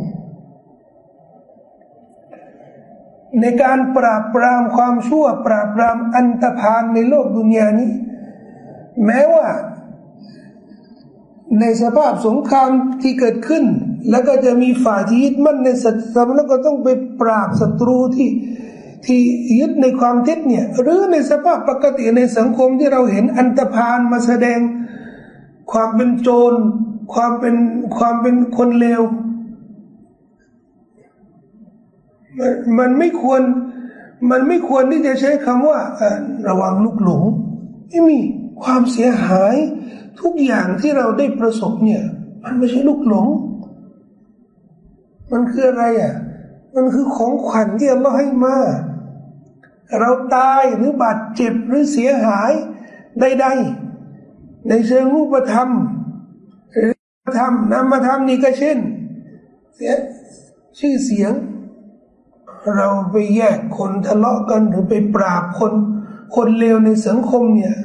ในการปราบปรามความชั่ว ปราบปรามอันตรพานในโลกดุนยานี้ แม้ว่า ในสภาพสงครามที่เกิดขึ้น แล้วก็จะมีฝ่ายที่ยึดมั่นในศัตรูแล้วก็ต้องไปปราบศัตรูที่ที่ยึดในความเท็จเนี่ย หรือในสภาพปกติในสังคมที่เราเห็นอันตรพานมาแสดงความเป็นโจร ความเป็นความเป็นคนเลว มันมันไม่ควร มันไม่ควรที่จะใช้คำว่าระวังลูกหลงไม่มีความเสียหาย ทุกอย่างที่เราได้ประสบเนี่ย มันไม่ใช่ลูกหลง มันคืออะไรอะ มันคือของขวัญที่เราให้มา เราตายหรือบาดเจ็บหรือเสียหายใดๆในเชิงรูปธรรมหรือธรรมนามธรรมนี่ก็เช่นเสียชื่อเสียง เราไปแยกคนทะเลาะกันหรือไปปราบคน คนเลวในสังคมเนี่ย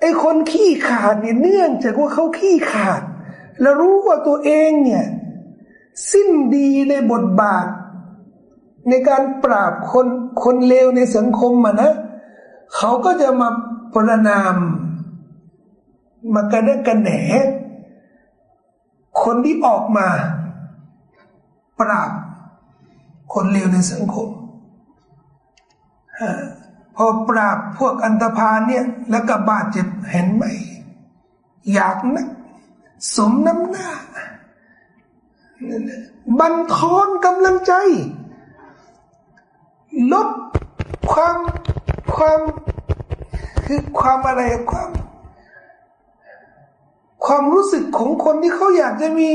ไอ้คนขี้ขาดเนี่ยเนื่องจากว่าเขาขี้ขาด แล้วรู้ว่าตัวเองเนี่ย สิ้นดีในบทบาท ในการปราบคนคนเลวในสังคมมานะเขาก็จะมาประนาม มากระเดกระแหนคนที่ออกมา ปราบคนเลวในสังคมพอปราบพวกอันตรพานเนี่ยแล้วก็บาดเจ็บเห็นไหม อยากนะสมน้ำหน้า บันทอนกำลังใจ ลดความความคือความอะไรความ ความรู้สึกของคนที่เขาอยากจะมี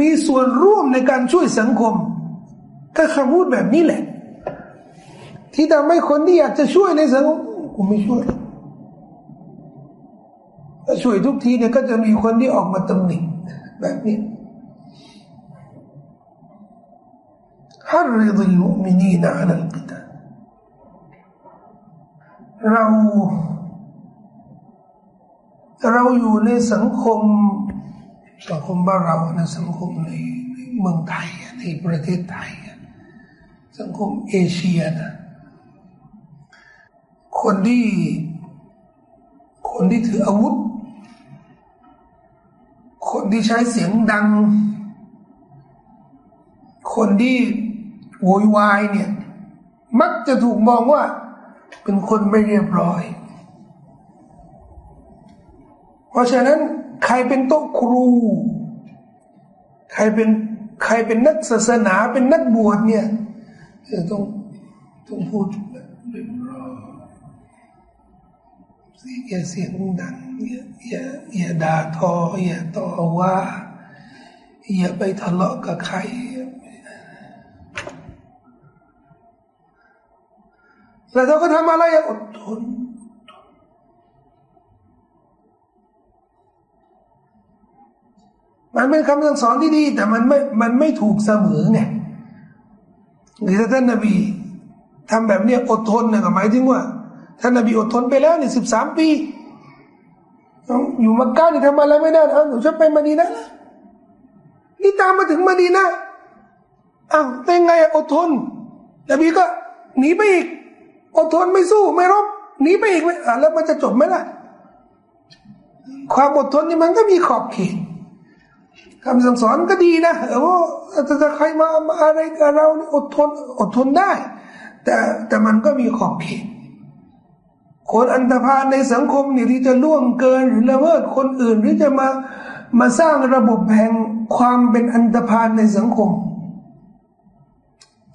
มีส่วนร่วมในการช่วยสังคมก็คำพูดแบบนี้แหละ ที่ทำให้คนที่อยากจะช่วยในสังคมกูไม่ช่วยถ้าช่วยทุกทีเนี่ยก็จะมีคนที่ออกมาตำหนิแบบนี้ฮัริดุลมินีนะอัลิตาเรา เราอยู่ในสังคมสังคมบ้านเราในสังคมในเมืองไทยในประเทศไทย สังคมเอเชียนะคนที่คนที่ถืออาวุธ คนที่ใช้เสียงดัง คนที่โวยวายเนี่ย มักจะถูกมองว่า เป็นคนไม่เรียบร้อย เพราะฉะนั้นใครเป็นโต๊ะครู ใครเป็นใครเป็นนักศาสนาเป็นนักบวชเนี่ยต้องต้องพูดเรียบร้อยอย่าเสียงดังอย่าอย่าอย่าด่าทออย่าต่อว่าอย่าไปทะเลาะกับใครแล้วเราก็ทำอะไรอดทน มันเป็นคำสั่งสอนที่ดี แต่มันไม่มันไม่ถูกเสมอไงหรือถ้าท่านนบีทำแบบนี้อดทนนี่หมายถึงว่าท่านนบีอดทนไปแล้วเนี่ยสิบสามปีอยู่มักกะนี่ทำอะไรไม่ได้เอาหนูจะไปมาดีนะนี่ตามมาถึงมาดีนะอ้าวเป็นไงอดทนนบีก็หนีไปอีกอดทนไม่สู้ไม่รบหนีไปอีกอะแล้วมันจะจบไหมล่ะ ความอดทนนี่มันก็มีขอบเขต คำสั่งสอนก็ดีนะเออถ้าใครมามาอะไรกับเราอดทนอดทนได้ แต่แต่มันก็มีขอบเขตคนอันธพาลในสังคมเนี่ยที่จะล่วงเกินหรือละเมิดคนอื่นหรือจะมามาสร้างระบบแห่งความเป็นอันธพาลในสังคม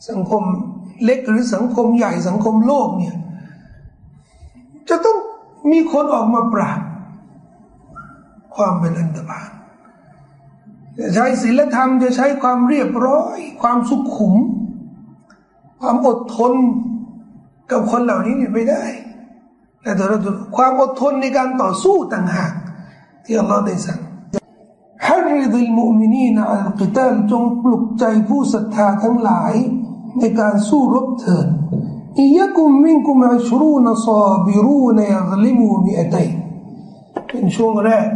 สังคมเล็กหรือสังคมใหญ่สังคมโลกเนี่ยจะต้องมีคนออกมาปราบความเป็นอันตราย จะใช้ศีลธรรมจะใช้ความเรียบร้อย ความสุขุม ความอดทนกับคนเหล่านี้เนี่ยไม่ได้แต่เราความอดทนในการต่อสู้ต่างหากที่อัลลอฮ์ได้สั่งฮาริดุลมุมินีนะอัลกิตาลจงปลุกใจผู้ศรัทธาทั้งหลายในการสู้รบเถิดอียกุมมิงกุมอัชรูนซาบิรูนยักลิมูมิอตัยเป็นช่วงแรก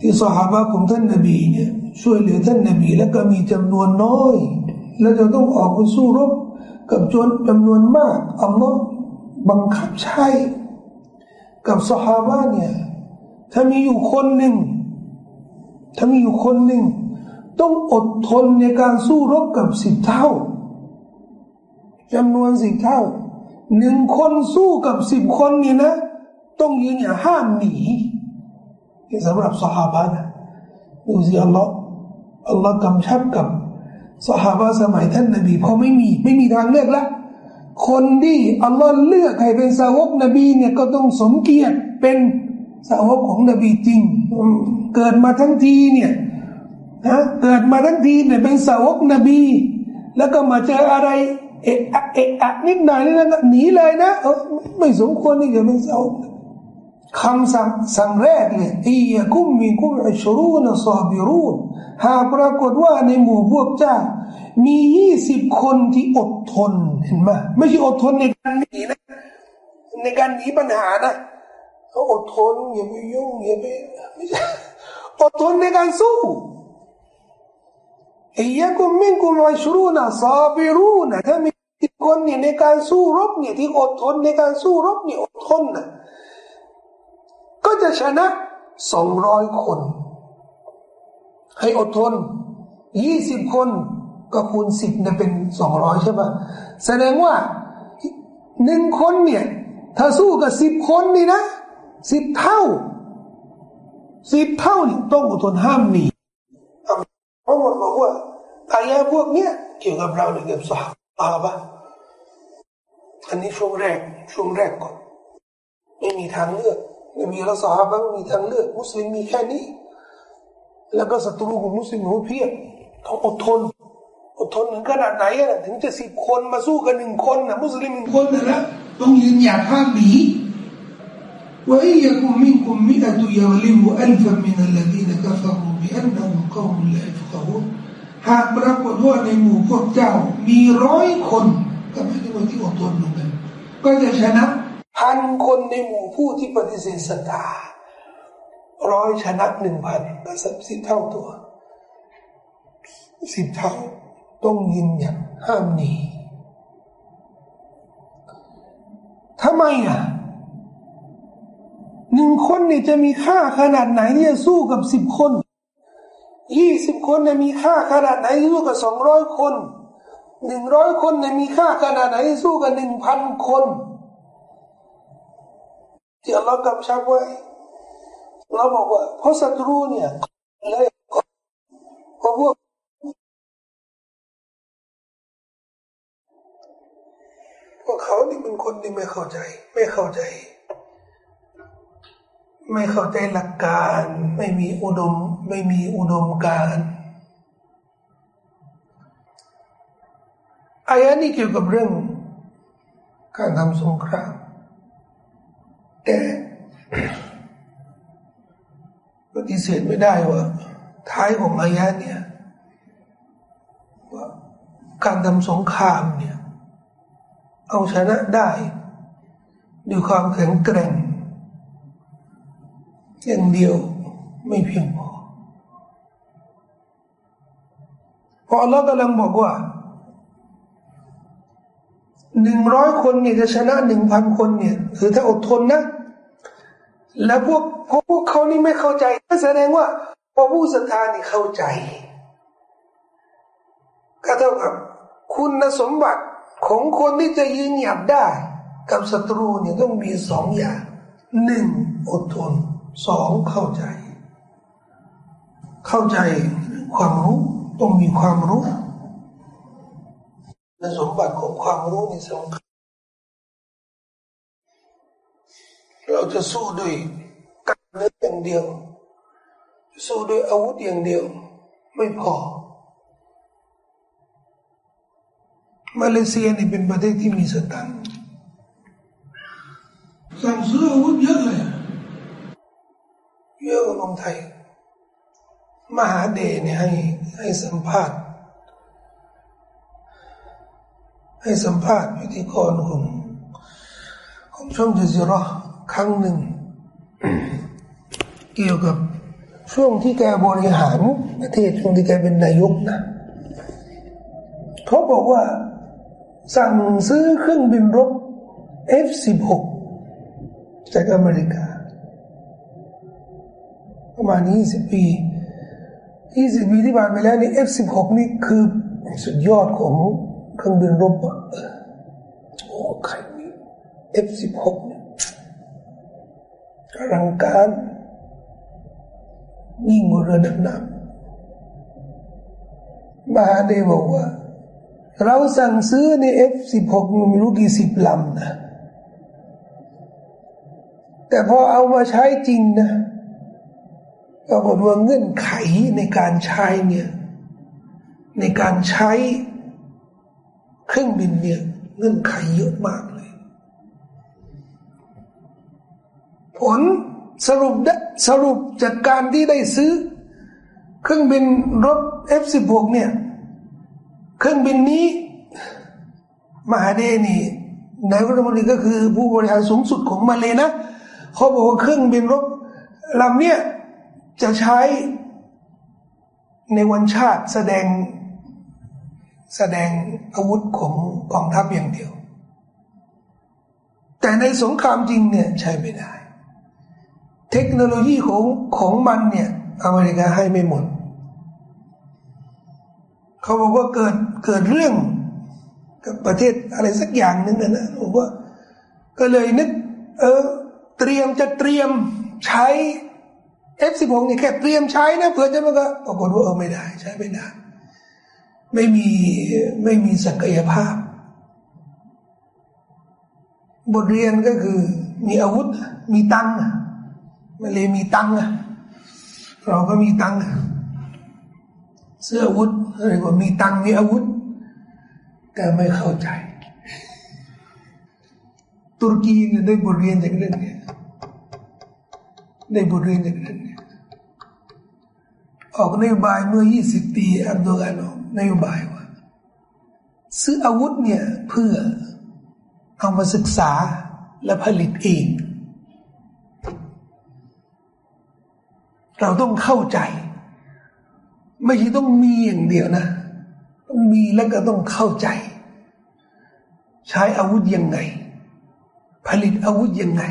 ที่สหายของท่านนบีเนี่ย ช่วยเหลือท่านนบีแล้วก็มีจำนวนน้อย แล้วจะต้องออกไปสู้รบกับจนจำนวนมากอัลลอฮ์บังคับใช้ กับสหายเนี่ยถ้ามีอยู่คนหนึ่งถ้ามีอยู่คนหนึ่งต้องอดทนในการสู้รบกับสิบเท่าจำนวนสิบเท่าหนึ่งคนสู้กับสิบคนนี่นะ ต้องยืนอย่าห้ามหนีสำหรับสหายนะดูสิอัลลอฮ์ อัลลอฮ์กำชับกับสหายสมัยท่านนบีเพอไม่มีไม่มีทางเลือกละคนที่อัลลอฮ์เลือกให้เป็นสาวกนบีเนี่ยก็ต้องสมเกียรติเป็นสาวกของนบีจริง เกิดมาทั้งทีเนี่ยนะเกิดมาทั้งทีเนี่ยเป็นสาวกนบี แล้วก็มาเจออะไรเอะอะเอะอะนิดหน่อยนี่นะหนีเลยนะไม่สมควรที่จะเป็นสาวก คำสั่งสั่งแรกเนี่ยอียกุมมีกุมอิชรูนซาบิรูนหากปรากฏว่าในหมู่พวกเจ้า มียี่สิบคนที่อดทนเห็นไหมไม่ใช่อดทนในการหนีนะ ในการหนีปัญหานะเขาอดทนอย่าไปยุ่งอย่าไปไม่ใช่อดทนในการสู้อียกุมมิกุมอิชรูนซาบิรูนถ้ามีคนเนี่ยในการสู้รบเนี่ยที่อดทนในการสู้รบเนี่ยอดทนนะ จะชนะสองร้อยคน ให้อดทนยี่สิบคนก็คูณสิบเนี่ยเป็นสองร้อยใช่ปะแสดงว่าหนึ่งคนเนี่ย ถ้าสู้กับสิบคนนี่นะสิบเท่าสิบเท่านี่ต้องอดทนห้ามหนีเพราะว่าบอกว่าอายะพวกเนี้ยเกี่ยวกับเราเกี่ยวกับสหาบะอันนี้ช่วงแรกช่วงแรกก่อน ไม่มีทางเลือก นบีแลาบ้างมีทางเลือกมุสลิมมีแค่นี้ แล้วก็ศัตรูของมุสลิมเพียบต้องอดทนอดทนถึงขนาดไหนถึงจะสิบคนมาสู้กันหนึ่งคนนะมุสลิมหนึ่งคนนะนะต้องยืนหยัดข้ามหนีว่าอิยคุณมิ่งคุณมิอัตุยาวลิมุอัลฟะมินัลลัตีนักะฟะรูบิอันนะฮุกอมุลลาอิฟกะฮูหากปรากฏว่าในหมู่พวกเจ้ามีร้อยคนก็ไม่ได้ว่าที่อดทนเหนกันก็จะชนะ พันคนในหมู่ผู้ที่ปฏิเสธศรัทธาร้อยชนะหนึ่งพันก็สับสิบเท่าตัวสิบเท่าต้องยินอย่างห้ามหนีทำไมอะหนึ่งคนนี่จะมีค่าขนาดไหนที่จะสู้กับสิบคนยี่สิบคนเนี่ยมีค่าขนาดไหนสู้กับสองร้อยคนหนึ่งร้อยคนเนี่ยมีค่าขนาดไหนสู้กับหนึ่งพันคน ที่อัลลอฮ์กำชับไว้เราบอกว่าเพราะศัตรูเนี่ยเลยเพราะพวกพวกเขานี่เป็นคนที่ไม่เข้าใจ ไม่เข้าใจ ไม่เข้าใจหลักการ ไม่มีอุดม ไม่มีอุดมการอายะนี้เกี่ยวกับเรื่องการทำสงคราม แต่ปฏิเสธไม่ได้ว่าท้ายของอายะเนี่ยว่าการทำสงครามเนี่ย เอาชนะได้ ด้วยความแข็งแกร่งอย่างเดียวไม่เพียงพอพออัลลอฮ์กำลังบอกว่า หนึ่งร้อยคนเนี่ยจะชนะหนึ่งพันคนเนี่ยคือถ้าอดทนนะ แล้วพวกพวกเขานี่ไม่เข้าใจก็แสดงว่า พอผู้ศรัทธานี่เข้าใจ ก็เท่ากับคุณสมบัติของคนที่จะยืนหยัดได้ กับศัตรูเนี่ยต้องมีสองอย่างหนึ่งอดทนสองเข้าใจ เข้าใจความรู้ต้องมีความรู้ และสมบัติของความรู้นี่สำคัญเราจะสู้ด้วยการเนื้ออย่างเดียว สู้ด้วยอาวุธอย่างเดียว ไม่พอ มาเลเซียนี่เป็นประเทศที่มีสตังค์สั่งซื้ออาวุธเยอะเลยเยอะกว่าเมืองไทย มหาเดเนี่ยให้ให้สัมภาษณ์ ให้สัมภาษณ์พิธีกรของของช่องจซิรอครั้งหนึ่ง เกี่ยวกับช่วงที่แกบริหารประเทศช่วงที่แกเป็นนายกนะเขาบอกว่า สั่งซื้อเครื่องบินรบ F16 จากอเมริกา ประมาณ 20 ปี 20 ปีที่ผ่านไปแล้วนี่ F16 นี่คือสุดยอดของ เครื่องบินรบอะโอ้ใครมีเอฟสิบหกรังการยิ่งกว่าเรือดำน้ำบมาฮาเดบอกว่า เราสั่งซื้อใน F16 ไม่รู้กี่สิบลำนะ แต่พอเอามาใช้จริงนะปรากฏว่าเงื่อนไขในการใช้เนี่ย ในการใช้ เครื่องบินเนี่ยเงื่อนไขเยอะมากเลย ผลสรุปสรุปจากการที่ได้ซื้อ เครื่องบินรบ F16 เนี่ย เครื่องบินนี้ มหาเดนี่นายรัฐมนตรีก็คือผู้บริหารสูงสุดของมาเลยนะเขาบอกว่าเครื่องบินรบลำเนี้ยจะใช้ในวันชาติแสดง แสดงอาวุธของกองทัพอย่างเดียว แต่ในสงครามจริงเนี่ยใช้ไม่ได้ เทคโนโลยีของของมันเนี่ยอเมริกาให้ไม่หมด เขาบอกว่าเกิดเกิดเรื่องกับประเทศอะไรสักอย่างหนึ่งนะนะผมว่าก็เลยนึก เออ เตรียมจะเตรียมใช้ F16 นี่ยแค่เตรียมใช้นะเผื่อจะมันก็ปรากฏว่าเออไม่ได้ ใช้ไม่ได้ ไม่มีไม่มีศักยภาพ บทเรียนก็คือ มีอาวุธ มีตังค์มาเลยมีตังค์เราก็มีตังค์เสื้ออาวุธอะไรก็มีตังค์มีอาวุธ แต่ไม่เข้าใจ ตุรกีเนี่ยได้บทเรียนจากเรื่องนี้ได้บทเรียนจากเรื่องนี้ออกนโยบายเมื่อ 20 ปีอับดุลกานออก นโยบายว่า ซื้ออาวุธเนี่ยเพื่อเอามาศึกษาและผลิตเอง เราต้องเข้าใจ ไม่ใช่ต้องมีอย่างเดียวนะ ต้องมีแล้วก็ต้องเข้าใจ ใช้อาวุธยังไง ผลิตอาวุธยังไง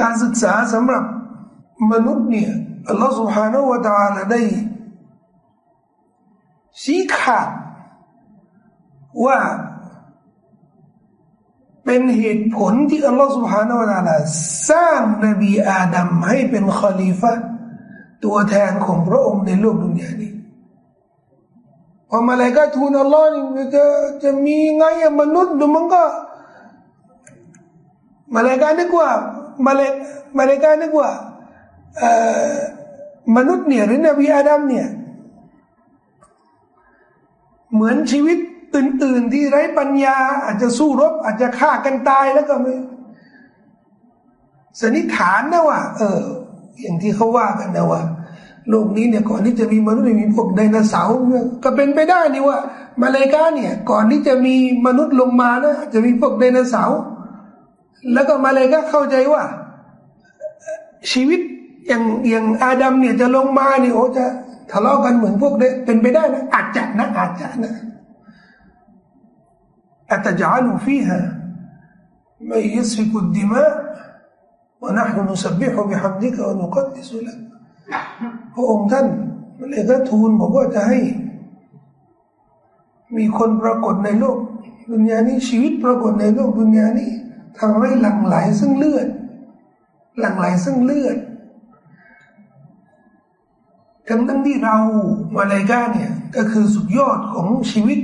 การศึกษาสำหรับมนุษย์เนี่ย อัลลอฮฺ سبحانه และ تعالى ได้ชี้ขาดว่าเป็นเหตุผลที่อัลลอฮฺ سبحانه และ تعالى สร้างนบีอาดัมให้เป็นคอลีฟะตัวแทนของพระองค์ในโลกดุนยานี้พอมาเลก็ทูลอัลลอฮ์นี่จะจะมีไงมนุษย์ดูมันก็มาเลกานึกว่ามาเลมาเลกานึกว่า มนุษย์เนี่ยหรือนบีอาดัมเนี่ย เหมือนชีวิตอื่น ๆ ที่ไร้ปัญญา อาจจะสู้รบ อาจจะฆ่ากันตายแล้วก็ไม่สันนิษฐานนะว่า เออ อย่างที่เขาว่ากันนะว่าโลกนี้เนี่ยก่อนที่จะมีมนุษย์มีพวกไดโนเสาร์ก็เป็นไปได้นี่ว่า มาเลกาเนี่ย ก่อนที่จะมีมนุษย์ลงมานะจะมีพวกไดโนเสาร์แล้วก็มาเลกาเข้าใจว่า ชีวิต อย่างอย่างอาดัมเนี่ยจะลงมาเนี่ยโอ้จะทะเลาะกันเหมือนพวกเด็กเป็นไปได้นะอาจจะนะอาจจะนะอัตจาลูฟีฮะไม่ยิสกุดดิมาว่านักนุสบิฮุบิฮัมดิกะนุกัดดิสุลัพระองค์ท่านเลยก็ทูลบอกว่าจะให้ มีคนปรากฏในโลกดุนยานี้ชีวิตปรากฏในโลกดุนยานี้ทำให้หลั่งไหลซึ่งเลือด หลั่งไหลซึ่งเลือด ทั้งทั้งที่เรามาเลกาเนี่ยก็คือสุดยอดของชีวิต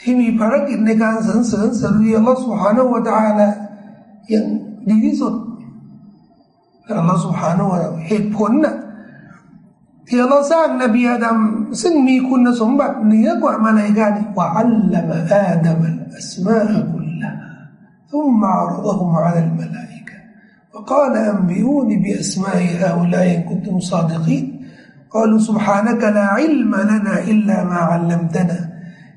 ที่มีภารกิจในการสรรเสริญสรรีอัลลอฮฺสุฮานาวะตาละอย่างดีที่สุดอัลลอฮฺสุฮานาวะเหตุผลน่ะที่อัลลอฮฺสร้างนบีอาดัมซึ่งมีคุณสมบัติเหนือกว่ามาเลกานี่ว่าอัลลัมอาดัมอัสมาฮกุลละ ثم عرضهم على الملائكة وقال أنبئوني بأسماء هؤلاء إن كنتم صادقين قالوا سبحانك لا علم لنا إلا ما علمتنا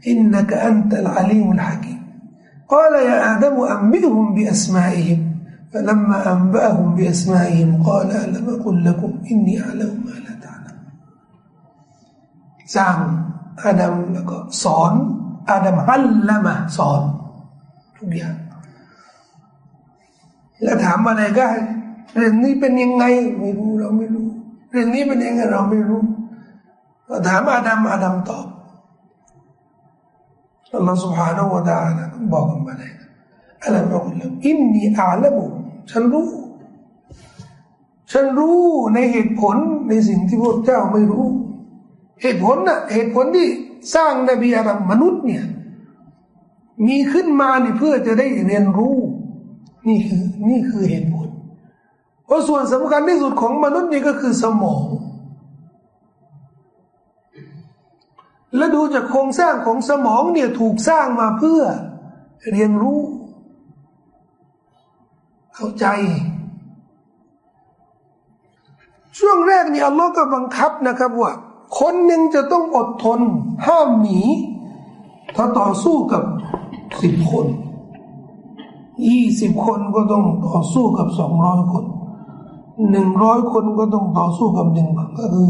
إنك أنت العليم الحكيم قال يا آدم أنبئهم بأسمائهم فلما أنبأهم بأسمائهم قال ألم أقل لكم إني أعلم ما لا تعلم สั่งอาดัมแล้วก็สอนอาดัมอัลละมาสอนทุกอย่างแล้วถามอะไรก็เรื่องนี้เป็นยังไงไม่รู้เราไม่รู้ ู้ เรื่องนี้เป็นยังไงเราไม่รู้เราถามอาดัมอาดัมตอบอัลลอฮฺ سبحانه และ تعالى บอกกันมาเลยอัลลอฮฺบอกเลยอินนีอาลมุฉันรู้ ฉันรู้ในเหตุผลในสิ่งที่พวกเจ้าไม่รู้ เหตุผลน่ะเหตุผลที่สร้างนบีอาดัมมนุษย์เนี่ยมีขึ้นมาเนี่ยเพื่อจะได้เรียนรู้ นี่คือนี่คือเหตุ เพราะส่วนสำคัญที่สุดของมนุษย์นี่ก็คือสมอง และดูจากโครงสร้างของสมองเนี่ยถูกสร้างมาเพื่อเรียนรู้ เข้าใจ ช่วงแรกนี่อัลลอฮ์ก็บังคับนะครับว่า คนหนึ่งจะต้องอดทน ห้ามหนี ถ้าต่อสู้กับสิบคนยี่สิบคนก็ต้องต่อสู้กับสองร้อยคน หนึ่งร้อยคนก็ต้องต่อสู้กับหนึ่งก็คือ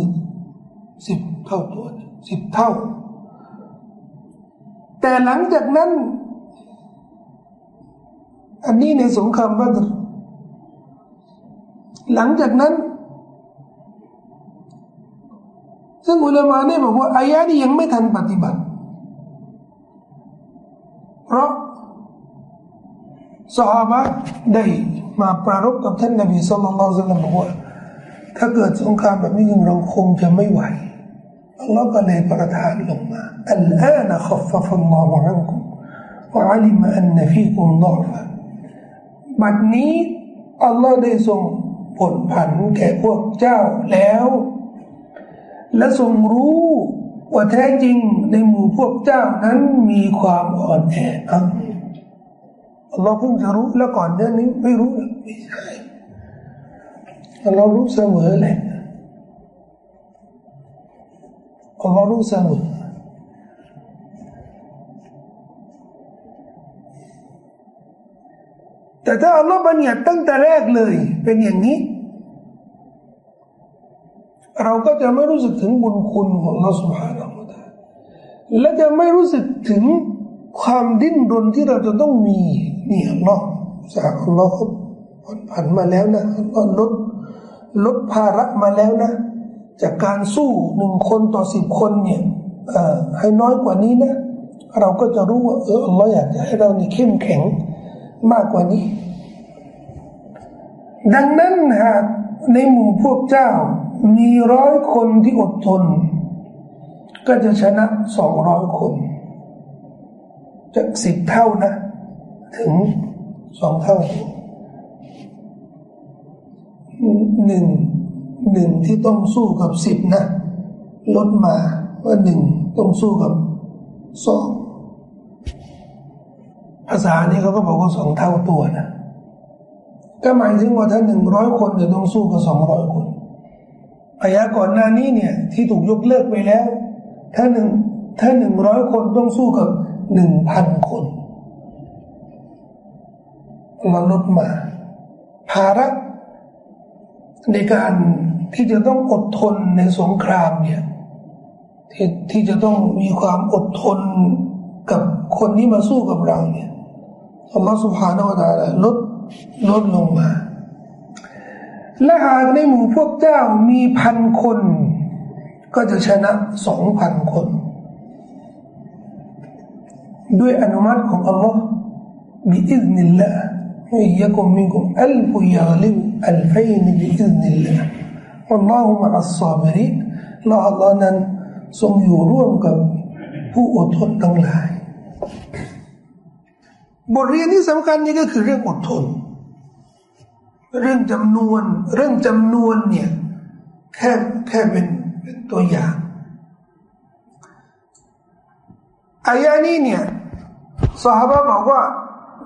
สิบเท่าตัวสิบเท่า แต่หลังจากนั้น อันนี้ในสงครามบัตรหลังจากนั้น ซึ่งอุลามาเนี่ยบอกว่าอายะนี้ยังไม่ทันปฏิบัติ เพราะ สหายได้มาปรารบกับท่านนบีสุลต่านละสัลลัมบอกว่าถ้าเกิดสงครามแบบนี้จริงเราคงจะไม่ไหวอัลลอฮ์ก็เลยประทานลงมาอัลอานะขัฟฟัลลอฮุอันกุมวะอัลิมอันนฟีกุมดอฟะบัดนี้อัลลอฮ์ได้ทรงผลผันแก่พวกเจ้าแล้ว และทรงรู้ว่าแท้จริงในหมู่พวกเจ้านั้นมีความอ่อนแออัง เราเพิ่งจะรู้แล้วก่อนเดือนนี้ไม่รู้ไม่ใช่เรารู้เสมอเลยเรารู้เสมอแต่ถ้าอัลลอฮ์บัญญัติตั้งแต่แรกเลย เป็นอย่างนี้ เราก็จะไม่รู้สึกถึงบุญคุณของเราสุภาพเราและจะไม่รู้สึกถึงความดิ้นรนที่เราจะต้องมี นี่อัลลอฮ์จากอัลลอฮ์ผ่อนผันมาแล้วนะอัลลอฮ์ลดลดภาระมาแล้วนะ จากการสู้หนึ่งคนต่อสิบคนเนี่ยให้น้อยกว่านี้นะ เราก็จะรู้ว่าเอออัลลอฮ์อยากจะให้เรานี่เข้มแข็งมากกว่านี้ ดังนั้นหากในหมู่พวกเจ้ามีร้อยคนที่อดทน ก็จะชนะสองร้อยคนจากสิบเท่านะ ถึงสองเท่าหนึ่งหนึ่งที่ต้องสู้กับสิบนะลดมาว่าหนึ่งต้องสู้กับสองภาษานี้เขาก็บอกว่าสองเท่าตัวนะก็หมายถึงว่าถ้าหนึ่งร้อยคนจะต้องสู้กับสองร้อยคนอายะก่อนหน้านี้เนี่ยที่ถูกยกเลิกไปแล้ว ถ้าหนึ่งถ้าหนึ่งร้อยคนต้องสู้กับหนึ่งพันคน เราลดมา ภาระในการที่จะต้องอดทนในสงครามเนี่ยที่ที่จะต้องมีความอดทนกับคนที่มาสู้กับเราเนี่ยอัลลอฮฺสุบฮานาอัลลอฮฺลดลดลงมา และหากในหมู่พวกเจ้ามีพันคน ก็จะชนะสองพันคน ด้วยอนุมัติของอัลลอฮ์บิอิสนิลลา يكن منكم ألف يغلب ألفين بإذن الله والله مع الصابرين และอัลลอฮ์นั้นทรงอยู่ร่วมกับผู้อดทนทั้งหลาย บทเรียนที่สำคัญนี่ก็คือเรื่องอดทน เรื่องจำนวน เรื่องจำนวนเนี่ยแค่แค่เป็นเป็นตัวอย่างอายานี้เนี่ยสาบะบอกว่า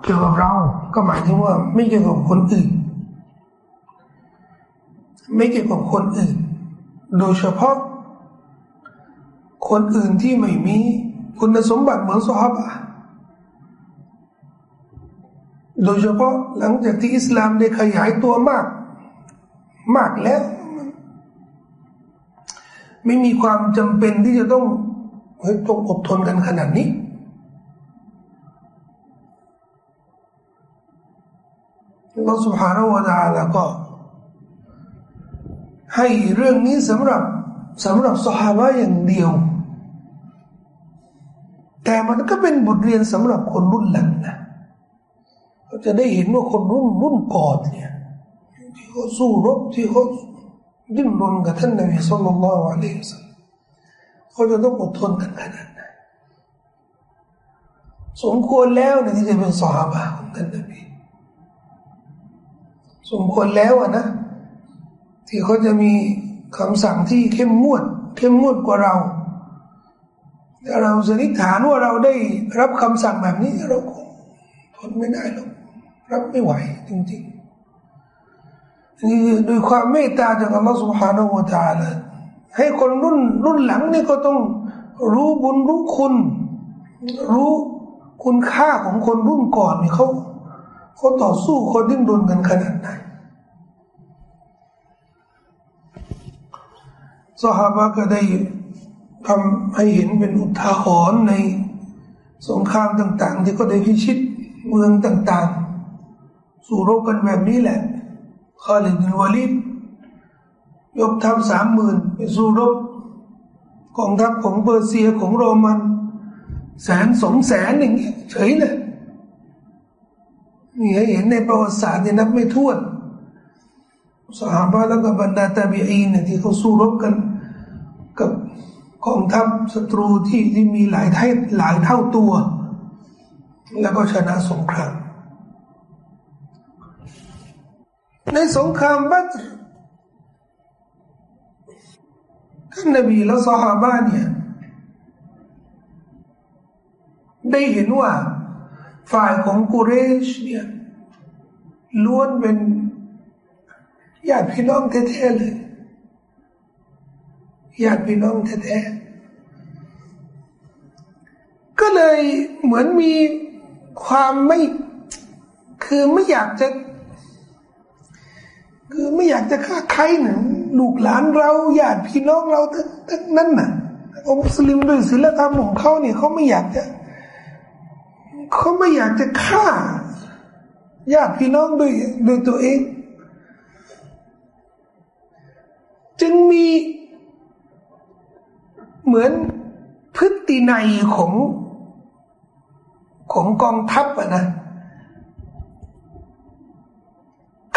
เกี่ยวกับเรา ก็หมายถึงว่า ไม่เกี่ยวกับคนอื่น ไม่เกี่ยวกับคนอื่น โดยเฉพาะ คนอื่นที่ไม่มี คุณสมบัติเหมือนสฮาบะโดยเฉพาะหลังจากที่อิสลามได้ขยายตัวมาก มากแล้ว ไม่มีความจำเป็นที่จะต้องต้องอดทนกันขนาดนี้ เราสุภาพวดาแล้วก็ให้เรื่องนี้สำหรับสำหรับสหายอย่างเดียว แต่มันก็เป็นบทเรียนสำหรับคนรุ่นหลังนะเราจะได้เห็นว่าคนรุ่นรุ่นก่อนเนี่ยที่เขาสู้รบที่เขาดิ้นรนกับท่านนบีสุลต่านละอัลลอฮฺสัลเขาจะต้องอดทนกันขนาดไหนสมควรแล้วนะที่จะเป็นสหายของท่านนบี สมควรแล้วอะนะ ที่เขาจะมีคำสั่งที่เข้มงวด เข้มงวดกว่าเราถ้าเราสนิษฐานว่าเราได้รับคำสั่งแบบนี้เราคงทนไม่ได้หรอกรับไม่ไหวจริงๆนี่ด้วยความเมตตาจากอัลลอฮฺสุบฮานาอูตาลให้คนรุ่นรุ่นหลังนี่ก็ต้องรู้บุญรู้คุณ รู้คุณค่าของคนรุ่นก่อนเนี่ยเขา เขาต่อสู้เขาดิ้นรนกันขนาดไหนสหายก็ได้ทำให้เห็นเป็นอุทาหรณ์ในสงครามต่าง ๆ ที่ก็ได้พิชิตเมืองต่าง ๆ สู่รบกันแบบนี้แหละคาลิดวาลิดยกทัพสามหมื่นไปสู่รบกองทัพของเปอร์เซียของโรมัน แสนสองแสนอย่างเงี้ยเฉยเลย นี่ให้เห็นในประวัติศาสตร์เนี่ยนับไม่ถ้วนสหายแล้วก็บรรดาตาบีอีนที่เขาสู้รบกันกับกองทัพศัตรูที่ที่มีหลายเท่าหลายเท่าตัว แล้วก็ชนะสงคราม ในสงครามบัตรท่านนบีและสหายเนี่ยได้เห็นว่า ฝ่ายของกุเรชเนี่ยล้วนเป็นญาติพี่น้องแท้ๆเลยญาติพี่น้องแท้ๆก็เลยเหมือนมีความไม่คือไม่อยากจะ คือไม่อยากจะฆ่าใครหนึ่งลูกหลานเราญาติพี่น้องเราทั้งนั้นน่ะองมุสลิมด้วยศีลธรรมของเขาเนี่ยเขาไม่อยากจะ เขาไม่อยากจะฆ่าญาติพี่น้องด้วยด้วยตัวเอง จึงมีเหมือนพฤตินัยของของกองทัพอะนะ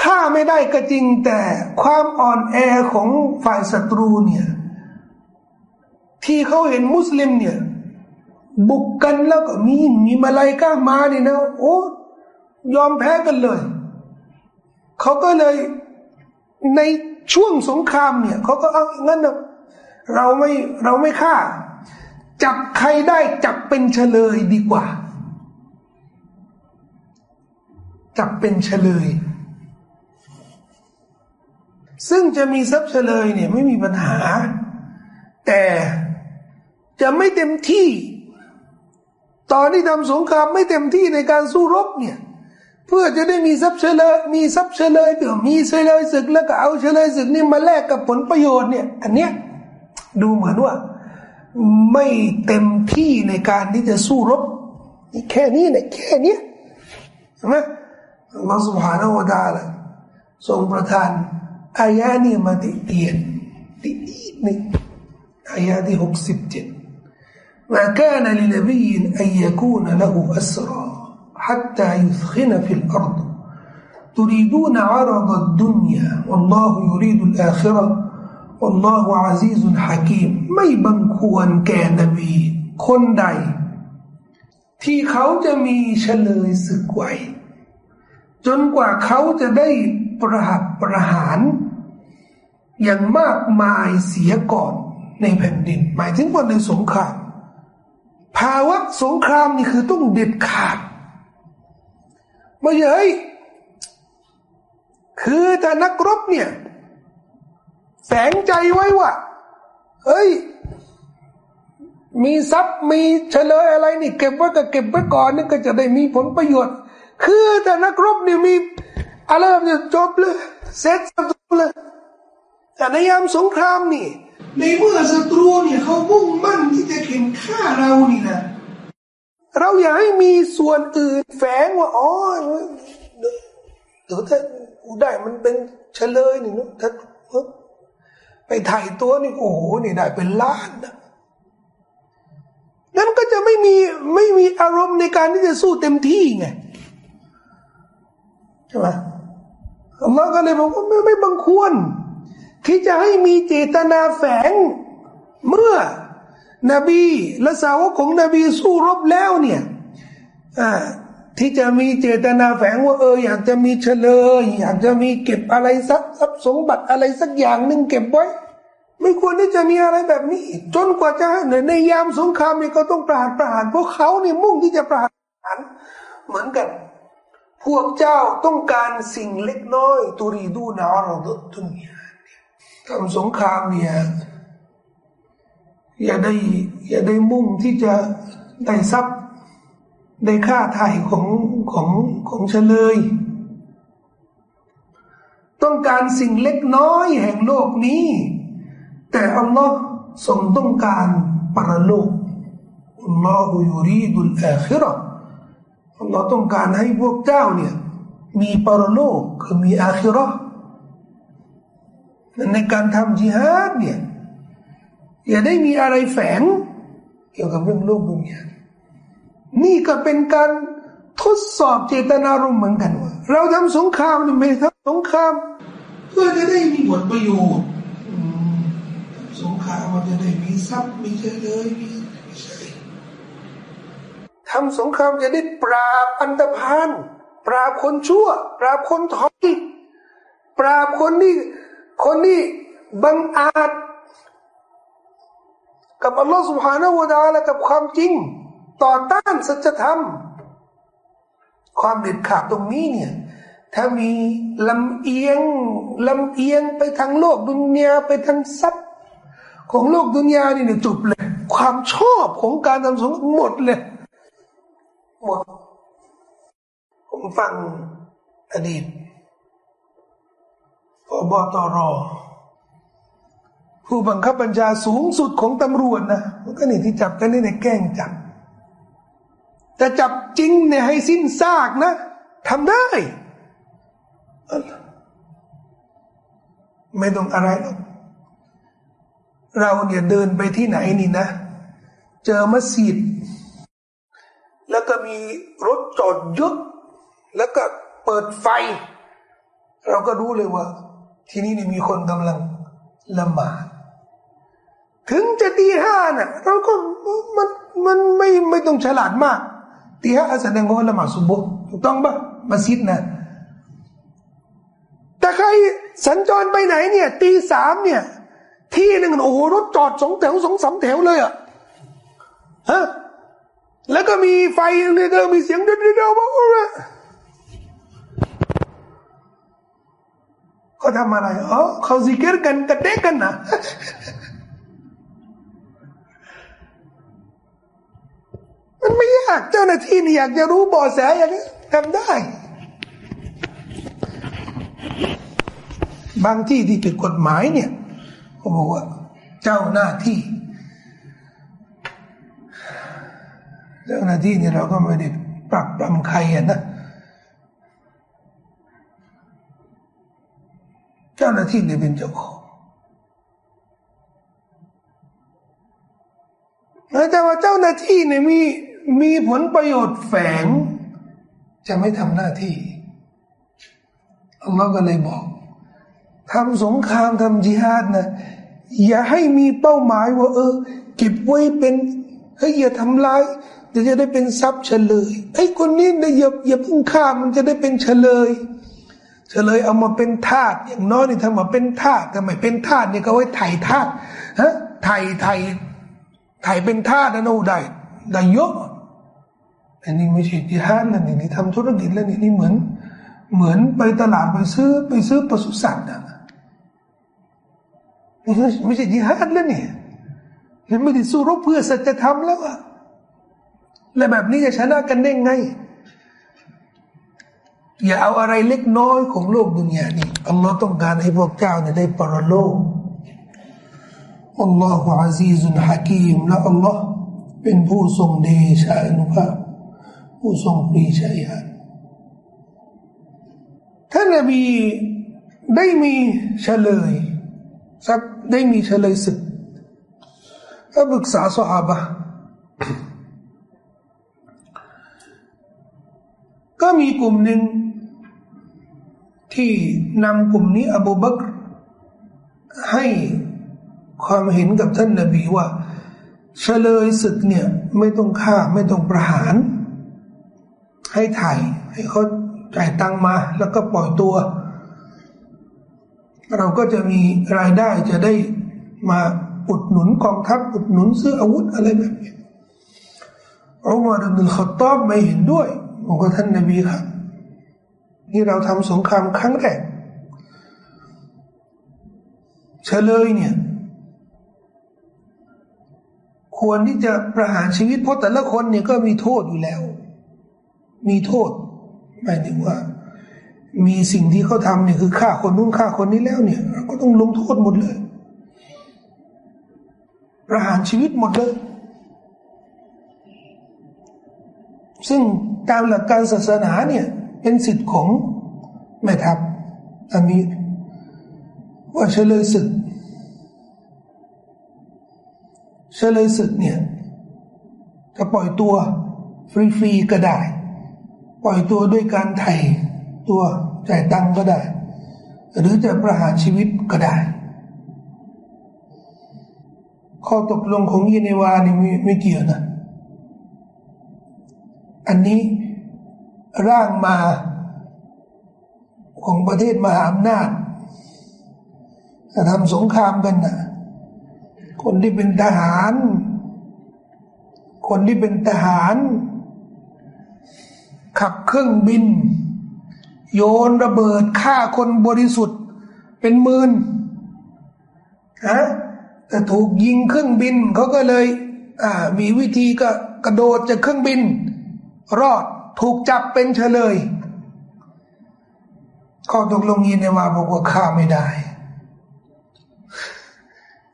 ฆ่าไม่ได้ก็จริงแต่ความอ่อนแอของฝ่ายศัตรูเนี่ย ที่เขาเห็นมุสลิมเนี่ย บุกกันแล้วก็มีมีมาลายก้ามาเนี่ยนะ โอ้ยอมแพ้กันเลย เขาก็เลยในช่วงสงครามเนี่ยเขาก็เอางั้นนะเราไม่เราไม่ฆ่า จับใครได้จับเป็นเฉลยดีกว่า จับเป็นเฉลย ซึ่งจะมีทรัพย์เฉลยเนี่ยไม่มีปัญหา แต่จะไม่เต็มที่ ตอนที่ทำสงครามไม่เต็มที่ในการสู้รบเนี่ยเพื่อจะได้มีทรัพย์เฉลยมีทรัพย์เฉลยเดี๋ยวมีเฉลยศึกแล้วก็เอาเฉลยศึกนี่มาแลกกับผลประโยชน์เนี่ย อันเนี้ยดูเหมือนว่า ไม่เต็มที่ในการที่จะสู้รบแค่นี้เนี่ยแค่นี้ใช่ไหมลอสุภานาวดาละทรงประทานอายะนี่มาติเตียนติดนิดนึ่อายะที่หกสิบเจ็ด ما كان لنبي أن يكون له أسرى حتى يثخن في الأرض تريدون عرض الدنيا والله يريد الآخرة والله عزيز حكيم ไม่บังควรแก่นบีคนใด ที่เขาจะมีเฉลยศึกไว้ จนกว่าเขาจะได้ประหัตประหาร อย่างมากมายเสียก่อนในแผ่นดิน หมายถึงว่าในสงคราม ภาวะสงครามนี่คือต้องเด็ดขาดไม่ใช่คือแต่นักรบเนี่ยแฝงใจไว้ว่าเฮ้ย มีทรัพย์มีเฉลยอะไรนี่ เก็บไว้ก็เก็บไว้ก่อนนี่ก็จะได้มีผลประโยชน์ คือแต่นักรบเนี่ยมีอะไรแบบนี้จบเลยเสร็จศัตรูเลยแต่ในยามสงครามนี่ ในเมื่อศัตรูเนี่ยเขามุ่งมั่นที่จะเข็นฆ่าเรานี่นะ เราอย่าให้มีส่วนอื่นแฝงว่าอ๋อเดี๋ยวถ้าได้มันเป็นเฉลยนี่นะถ้าไปถ่ายตัวนี่โอ้โหนี่ได้เป็นล้านนะนั้นก็จะไม่มีไม่มีอารมณ์ในการที่จะสู้เต็มที่ไงใช่ไหมอัลลอฮ์ก็เลยบอกว่าไม่ไม่บังควร ที่จะให้มีเจตนาแฝงเมื่อนบีและสาวกของนบีสู้รบแล้วเนี่ยที่จะมีเจตนาแฝงว่าเอออยากจะมีเฉลย อยากจะมีเก็บอะไรสักทรัพย์สมบัติอะไรสักอย่างหนึ่งเก็บไว้ ไม่ควรที่จะมีอะไรแบบนี้ จนกว่าจะในยามสงครามนี่ก็ต้องปราดปรานพวกเขาเนี่ยมุ่งที่จะปราดปรานเหมือนกัน พวกเจ้าต้องการสิ่งเล็กน้อยตุรีดูนาเรดุนย ทำสงครามเนี่ยอย่าได้อย่าได้มุ่งที่จะได้ทรัพย์ได้ค่าไถ่ของของของเฉลย ต้องการสิ่งเล็กน้อยแห่งโลกนี้ แต่อัลลอฮ์ทรงต้องการปรโลกอัลลอฮฺยูรีดุลอาคิรออัลลอฮ์ต้องการให้พวกเจ้าเนี่ยมีปรโลกคือมีอาคิรอ ในการทำจิฮาดเนี่ยอย่าได้มีอะไรแฝง เกี่ยวกับเรื่องโลกดุนยานี่ก็เป็นการทดสอบเจตนารมณ์เหมือนกันว่าเราทำสงครามนี่ไม่ทำสงคราม เพื่อจะได้มีผลประโยชน์สงครามมันจะได้มีทรัพย์มีเจริญมีไม่ใช่ทำสงครามจะได้ปราบอันตรพานปราบคนชั่ว ปราบคนถอยปราบคนนี่ คนนี่บังอาจกับอัลลอฮฺสุบฮานาวดาละกับความจริง ต่อต้านสัจธรรม ความเด็ดขาดตรงนี้เนี่ยถ้ามีลำเอียงลำเอียงไปทางโลกดุนยาไปทางทรัพย์ ของโลกดุนยานี่เนี่ยจบเลย ความชอบของการทำสงหมดเลยหมดผมฟังอดีต พบตรผู้บังคับบัญชาสูงสุดของตำรวจนะมันก็นี่ที่จับกันนี่ในแกล้งจับแต่จับจริงเนี่ยให้สิ้นซากนะทำได้ ไม่ต้องอะไรหรอกเราเนี่ยเดินไปที่ไหนนี่นะ เจอมัสยิด แล้วก็มีรถจอดยศแล้วก็เปิดไฟ เราก็รู้เลยว่า ที่นี่นี่มีคนกำลังละหมาดถึงจะตีห้าน่ะเราก็มันมันไม่ไม่ต้องฉลาดมากตีห้าแสดงว่าละหมาดสุบฮ์ถูกต้องปะมัสยิดนะแต่ใครสัญจรไปไหนเนี่ยตีสามเนี่ย ที่หนึ่งโอ้โหรถจอดสองแถวสองสามแถวเลยอะฮะแล้วก็มีไฟเลยเดิมมีเสียงเดียวเดียวบอกว่า เขาทำอะไรอ๋อเขาซิกเกอร์กันกระเตะกันนะมันไม่ยากเจ้าหน้าที่นี่อยากจะรู้บ่อแสอย่างนี้ทำได้ บางที่ที่ผิดกฎหมายเนี่ยเขาบอกว่า เจ้าหน้าที่ เจ้าหน้าที่เนี่ยเราก็ไม่ได้ปรับปรำใครนะ จ้าหน้าที่เนี่ยเป็นเจ้าของแต่ว่าเจ้าหน้าที่เนี่ยมีมีผลประโยชน์แฝง จะไม่ทำหน้าที่อัลลอฮ์ก็เลยบอกทำสงครามทำจิฮาดนะอย่าให้มีเป้าหมายว่า เออ เก็บไว้เป็นเฮ้ยอย่าทำลายจะจะได้เป็นทรัพย์เฉลยไอ้คนนี้เนี่ยอย่าอย่าพึ่งฆ่ามันจะได้เป็นเฉลย จะเลยเอามาเป็นทาสอย่างน้อยนี่ทำมาเป็นทาสทำไมเป็นทาสเนี่ยก็ไว้ไถ่ทาสฮะไถ่ไถ่ไถ่เป็นทาสนะโน้ได้ได้เยอะอันนี้ไม่ใช่จิฮาดแล้วนี่นี่ทำธุรกิจแล้วนี่นี่เหมือน เหมือนไปตลาดไปซื้อไปซื้อปศุสัตว์อะไม่ใช่จิฮาดแล้วนี่มันไม่ได้สู้รบเพื่อสัจธรรมแล้วอะและแบบนี้จะชนะกันได้ไง อย่าเอาอะไรเล็กน้อยของโลกดุนยานี้อัลลอฮ์ต้องการให้พวกเจ้าเนี่ยได้ปรโลกอัลลอฮฺอาซีซุนฮะกีมและอัลลอฮ์เป็นผู้ทรงเดชะอนุภาพ ผู้ทรงปรีชาญาณท่านนบีได้มีเฉลยสักได้มีเฉลยศึกก็ปรึกษาสหบะก็มีกลุ่มหนึ่ง ที่นำกลุ่มนี้ อบูบักรให้ความเห็นกับท่านนบีว่าเฉลยศึกเนี่ย ไม่ต้องฆ่าไม่ต้องประหาร ให้ถ่ายให้เขาจ่ายตังมา แล้วก็ปล่อยตัว เราก็จะมีรายได้จะได้มาอุดหนุนกองทัพอุดหนุนซื้ออาวุธอะไรแบบนี้อุมารอิบนุลขตอบไม่เห็นด้วยบอกว่าท่านนบีครับ นี่เราทำสงครามครั้งแรกเฉลยเนี่ย ควรที่จะประหารชีวิตเพราะแต่ละคนเนี่ยก็มีโทษอยู่แล้ว มีโทษหมายถึงว่า มีสิ่งที่เขาทำเนี่ยคือฆ่าคนนู้นฆ่าคนนี้แล้วเนี่ย ก็ต้องลงโทษหมดเลย ประหารชีวิตหมดเลย ซึ่งตามหลักการศาสนาเนี่ย เป็นสิทธิ์ของแม่ทัพอันนี้ว่าเฉลยศึกเฉลยศึกเนี่ยจะปล่อยตัวฟรีๆก็ได้ ปล่อยตัวด้วยการไถ่ตัวจ่ายตังก็ได้ หรือจะประหารชีวิตก็ได้ ข้อตกลงของยินวานี่ไม่เกี่ยวนะ อันนี้ ร่างมาของประเทศมหาอำนาจจะทำสงครามกันนะคนที่เป็นทหาร คนที่เป็นทหาร ขับเครื่องบิน โยนระเบิดฆ่าคนบริสุทธิ์ เป็นหมื่นฮะแต่ถูกยิงเครื่องบินเขาก็เลย อ่า มีวิธีก็กระโดดจากเครื่องบิน รอด ถูกจับเป็นเฉลยข้อตกลงยินเนี่ยมาบอกว่าฆ่าไม่ได้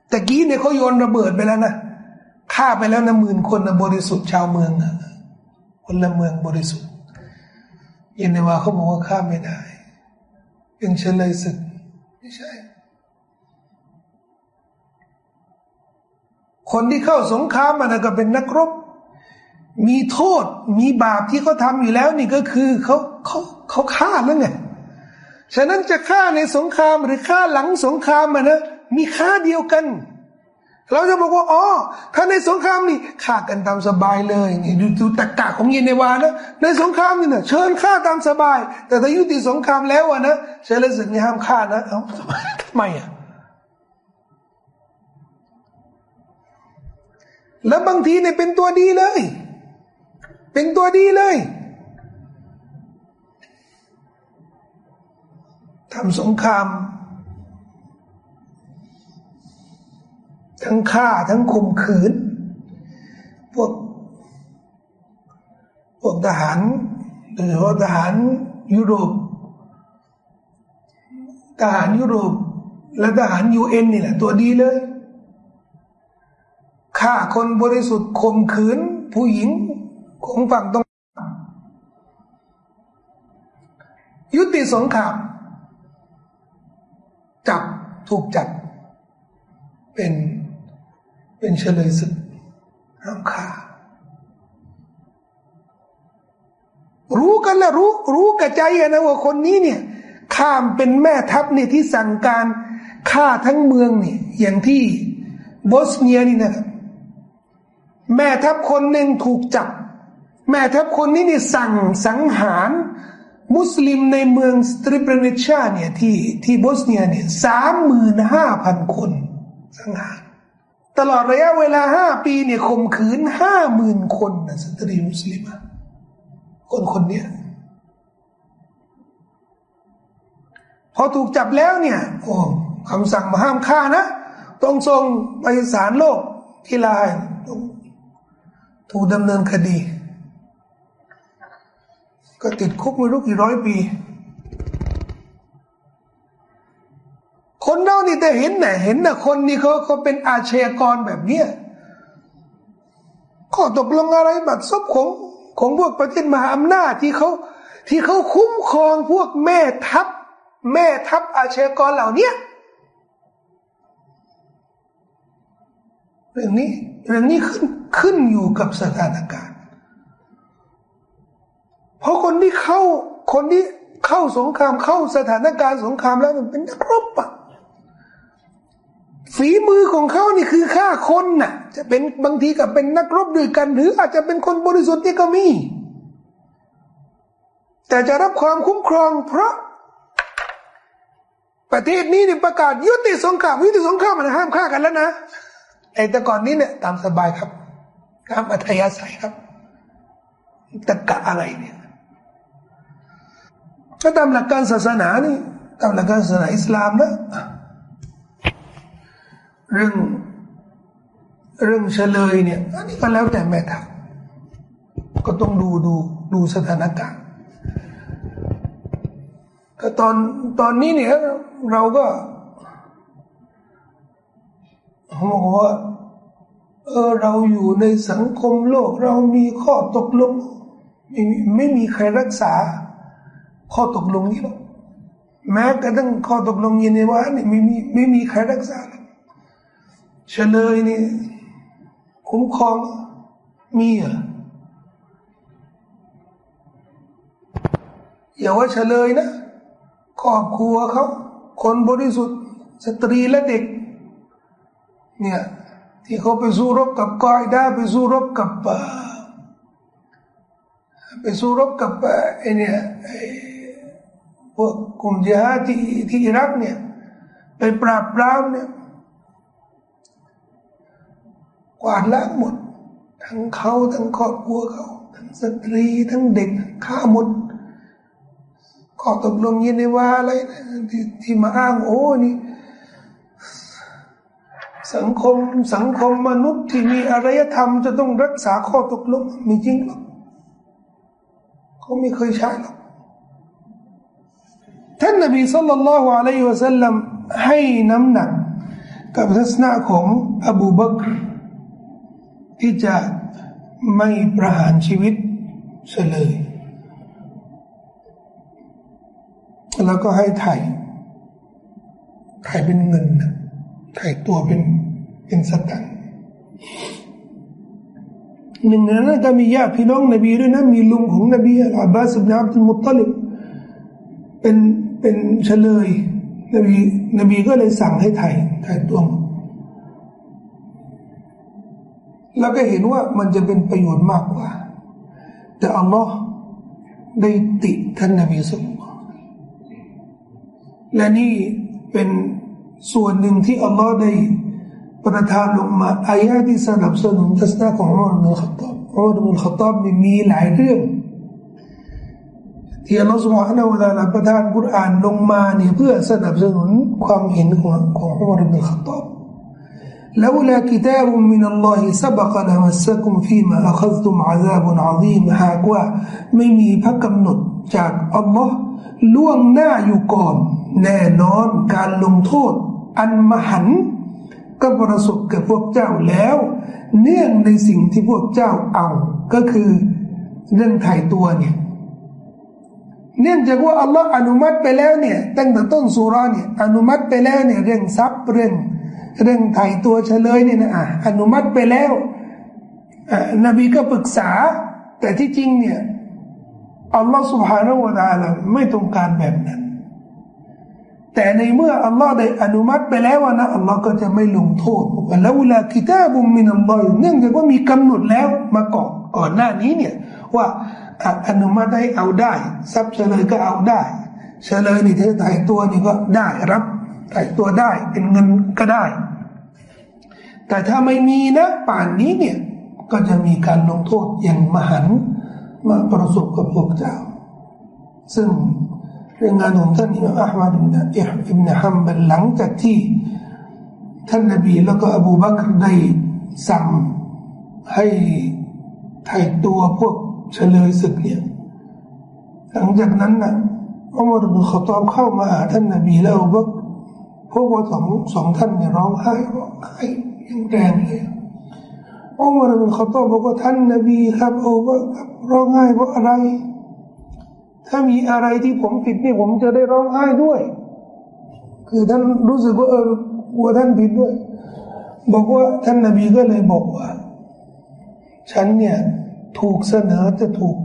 แต่กี้เนี่ยเขาโยนระเบิดไปแล้วนะฆ่าไปแล้วนะหมื่นคนนะบริสุทธิ์ชาวเมืองนะคนละเมืองบริสุทธิ์ยินในว่าเขาบอกว่าฆ่าไม่ได้ยังเฉลยศึกไม่ใช่ คนที่เข้าสงครามมันก็เป็นนักรบ มีโทษมีบาปที่เขาทำอยู่แล้วนี่ก็คือเขาเขาเขาฆ่าแล้วไงฉะนั้นจะฆ่าในสงครามหรือฆ่าหลังสงครามมันนะมีค่าเดียวกัน เราจะบอกว่าอ๋อถ้าในสงครามนี่ฆ่ากันตามสบายเลยนี่ดูดูตะกะของยินในวานะในสงครามนี่นะเชิญฆ่าตามสบาย แต่ถ้ายุติสงครามแล้วอะนะเชลสึกนี่ห้ามฆ่านะเอ้าทำไมอะแล้วบางทีเนี่ยเป็นตัวดีเลย เป็นตัวดีเลยทำสงคราม ทั้งฆ่าทั้งข่มขืน พวก พวกทหารโดยเฉพาะทหารยุโรปทหารยุโรป และทหารยูเอ็นนี่แหละตัวดีเลยฆ่าคนบริสุทธิ์ข่มขืน ผู้หญิง ของฝั่งตรงยุติสงครามจับถูกจับ เป็นเป็นเฉลยศึกห้ามฆ่ารู้กันนะรู้ รู้แก่ใจนะว่าคนนี้เนี่ย ข้ามเป็นแม่ทัพเนี่ยที่สั่งการฆ่าทั้งเมืองเนี่ยอย่างที่บอสเนียนี่นะครับแม่ทัพคนหนึ่งถูกจับ แม่ทัพคนนี้นี่สั่งสังหารมุสลิมในเมืองสเรเบรนิตซาเนี่ยที่ที่บอสเนียเนี่ยสามหมื่นห้าพันคนสังหารตลอดระยะเวลาห้าปีเนี่ยข่มขืนห้าหมื่นคนนะสตรีมุสลิมคนคนเนี้ยพอถูกจับแล้วเนี่ยโอ้คำสั่งมาห้ามฆ่านะต้องส่งไปศาลโลกที่ลายถูกดำเนินคดี ก็ติดคุกไม่รู้กี่ร้อยปี คนเรานี่แต่เห็นไหนเห็นนะคนนี่เขาเขาเป็นอาชญากรแบบเนี้ยข้อตกลงอะไรบัตรซบของของพวกประเทศมหาอำนาจที่เขาที่เขาคุ้มครองพวกแม่ทัพ แม่ทัพอาชญากรเหล่านี้เรื่องนี้เรื่องนี้ขึ้นขึ้นอยู่กับสถานการณ์ เพราะคนที่เข้าคนที่เข้าสงครามเข้าสถานการณ์สงครามแล้วมันเป็นนักรบอะฝีมือของเขานี่คือฆ่าคนน่ะ จะเป็นบางทีกับเป็นนักรบด้วยกัน หรืออาจจะเป็นคนบริสุทธิ์ที่ก็มี แต่จะรับความคุ้มครอง เพราะ ประเทศนี้เนี่ยประกาศยุติสงครามยุติสงครามมันห้ามฆ่ากันแล้วนะไอ้แต่ก่อนนี้เนี่ยตามสบายครับตามอัธยาศัยครับตะกะอะไรเนี่ย ก็ตามหลักการศาสนานี่ตามหลักการศาสนาอิสลามนะเรื่องเรื่องเฉลยเนี่ยอันนี้ก็แล้วแต่แม่ทัพก็ต้องดูดูดูสถานการณ์ก็ตอนตอนนี้เนี่ยเราก็เขาบอกว่าเออเราอยู่ในสังคมโลก เรามีข้อตกลง ไม่ไม่มีใครรักษา ข้อตกลงนี้หรอกแม้กระทั่งข้อตกลงยินในว่านี่ไม่มีไม่มีใครรักษาเฉลยนี่คุ้มครองมีเหรออย่าว่าเฉลยนะครอบครัวเขาคนบริสุทธิ์สตรีและเด็ก เนี่ยที่เขาไปสู้รบกับกอยดาไปสู้รบกับไปสู้รบกับไอเนี่ย พวกกลุ่มยิฮาที่ที่อิรักเนี่ยไปปราบปรามเนี่ยกวาดล้างหมด ทั้งเขาทั้งครอบครัวเขา ทั้งสตรีทั้งเด็กฆ่าหมดข้อตกลงยินในว่าอะไรที่ที่มาอ้างโอ้นี่สังคมสังคมมนุษย์ที่มีอารยธรรมจะต้องรักษาข้อตกลงมีจริงหรอเขาไม่เคยใช้หรอก ท่านนบีสัลลัลลอฮุอะลัยฮิวะสัลลัมให้น้ำหนัก กับทัศนะของอบูบักรที่จะไม่ประหารชีวิตเฉลย แล้วก็ให้ไถ่ไถ่เป็นเงินไถ่ตัวเป็นเป็นสตังหนึ่งในนั้นก็มีญาติพี่น้องนบีด้วยนะมีลุงของนบีอับบาสบินอับดุลมุตตลิบเป็น เป็นเฉลย นบีนบีก็เลยสั่งให้ไถ่ไถ่ตัวแล้วก็เห็นว่ามันจะเป็นประโยชน์มากกว่า แต่อัลลอฮ์ได้ติท่านนบีสุลและนี่เป็นส่วนหนึ่งที่อัลลอฮ์ได้ประทานลงมาอายะที่สนับสนุนทัศนะของอัลลอฮ์ในขัตตอบอัลลอฮ์ในขัตตอบมีหลายเรื่อง ที่อัลลอฮ์สุบฮานาอูตาลาประทานกุรอานลงมาเนี่ยเพื่อสนับสนุนความเห็นของของอุมารบินขัตตอบ لولا كتاب من الله سبق لمسكم فيما أخذتم عذاب عظيم หากว่าไม่มีพระกำหนดจากอัลลอฮ์ล่วงหน้าอยู่ก่อนแน่นอนการลงโทษ อันมหันก็ประสบกับพวกเจ้าแล้ว เนื่องในสิ่งที่พวกเจ้าเอา ก็คือเรื่องถ่ายตัวเนี่ย เนื่องจากว่าอัลลอฮ์อนุมัติไปแล้วเนี่ยตั้งแต่ต้นสุราเนี่ยอนุมัติไปแล้วเนี่ยเรื่องทรัพย์เรื่องเรื่องไถ่ตัวเฉลยเนี่ยนะอะอนุมัติไปแล้วนบีก็ปรึกษา แต่ที่จริงเนี่ยอัลลอฮ์สุบฮานาวะตาลาไม่ต้องการแบบนั้น แต่ในเมื่ออัลลอฮ์ได้อนุมัติไปแล้วนะอัลลอฮ์ก็จะไม่ลงโทษแล้วเวลากิตาบุมมินัลลอยเนื่องจากว่ามีกำหนดแล้วมาก่อนก่อนหน้านี้เนี่ยว่า อนุมัติให้เอาได้ ทรัพย์เฉลยก็เอาได้ เฉลยนี่เธอถ่ายตัวนี่ก็ได้รับถ่ายตัวได้เป็นเงินก็ได้ แต่ถ้าไม่มีนะป่านนี้เนี่ยก็จะมีการลงโทษอย่างมหันมาประสบกับพวกเจ้า ซึ่งเรื่องงานของท่านอิมามอัลมัดอิบนอิบนฮัมบัลหลังจากที่ท่านนบีแล้วก็อบูบักรได้สั่งให้ถ่ายตัวพวก เฉลยศึกเนี่ยหลังจากนั้นนะอุมารบินขตอบเข้ามาหาท่านนบีแล้วบักพวกว่าสองสองท่านเนี่ยร้องไห้ร้องไห้ยังแรงเลยอุมารบินขตอบบอกว่าท่านนบีครับโอ้ว่าร้องไห้เพราะอะไร ถ้ามีอะไรที่ผมผิดนี่ผมจะได้ร้องไห้ด้วย คือท่านรู้สึกว่าเออกลัวท่านผิดด้วย บอกว่าท่านนบีก็เลยบอกว่า ฉันเนี่ย ถูกเสนอจะถูก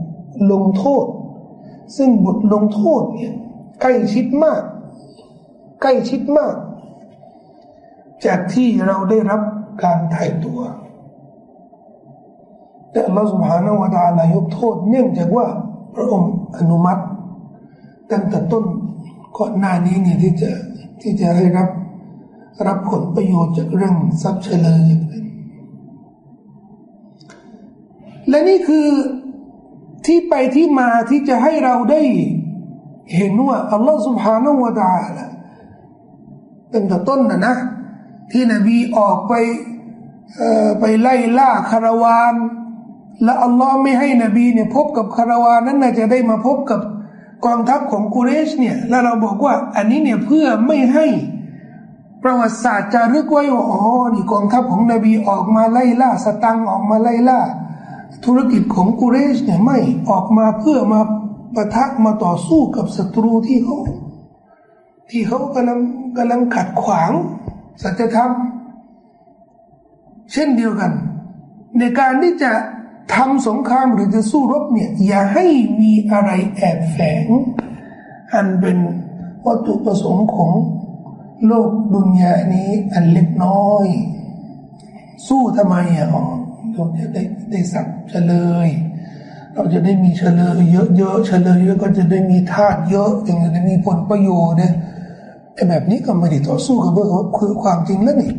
ลงโทษ ซึ่งบทลงโทษเนี่ยใกล้ชิดมาก ใกล้ชิดมาก จากที่เราได้รับการไถ่ตัวแต่ละสุภาณวดาลายกโทษ เนื่องจากว่าพระองค์อนุมัติ ตั้งแต่ต้นก่อนหน้านี้เนี่ยที่จะที่จะได้รับ รับผลประโยชน์จากเรื่องทรัพย์เฉลยอย่างนั้น และนี่คือที่ไปที่มาที่จะให้เราได้เห็นว่าอัลลอฮฺ سبحانه และ تعالى ตั้งแต่ต้นนะนะ ที่นบีออกไปไปไล่ล่าคาราวาน และอัลลอฮ์ไม่ให้นบีเนี่ยพบกับคาราวานนั้นน่าจะได้มาพบกับกองทัพของกุเรชเนี่ยแล้วเราบอกว่า อันนี้เนี่ยเพื่อไม่ให้ประวัติศาสตร์จะรึกไว้ว่าอ๋อนี่กองทัพของนบีออกมาไล่ล่าสตังออกมาไล่ล่า ธุรกิจของกุเรชเนี่ยไม่ออกมาเพื่อมาปะทะมาต่อสู้กับศัตรูที่เขาที่เขากำลังกำลังขัดขวางสัจธรรม เช่นเดียวกัน ในการที่จะทำสงครามหรือจะสู้รบเนี่ยอย่าให้มีอะไรแอบแฝง อันเป็นวัตถุประสงค์ของโลกดุนยานี้อันเล็กน้อย สู้ทำไมอะอ๋อ เราจะได้ได้สับเฉลย เราจะได้มีเฉลยเยอะๆเฉลยแล้วก็จะได้มีธาตุเยอะจึงจะได้มีผลประโยชน์เนี่ยไอ้แบบนี้ก็ไม่ได้ต่อสู้กับเพื่อคือความจริงแล้วนี่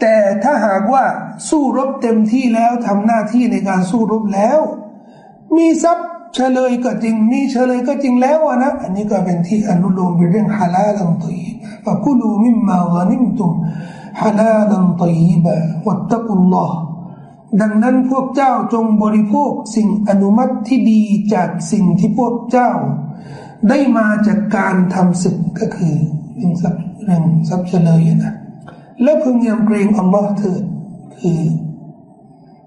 แต่ถ้าหากว่าสู้รบเต็มที่แล้วทำหน้าที่ในการสู้รบแล้ว มีทรัพย์เฉลยก็จริง มีเฉลยก็จริงแล้วนะอันนี้ก็เป็นที่อนุโลมเป็นเรื่องฮาลาลันตีฟะกุลูมิมมาวานิมตุม ฮาลาลันตีบะวัตตะกุลลอฮ์ดังนั้นพวกเจ้าจงบริโภคสิ่งอนุมัติที่ดีจากสิ่งที่พวกเจ้า ได้มาจากการทำศึกก็คือเรื่องทรัพย์เรื่องทรัพย์เฉลยนะและพึงยำเกรงอัลลอฮ์เถิดคือ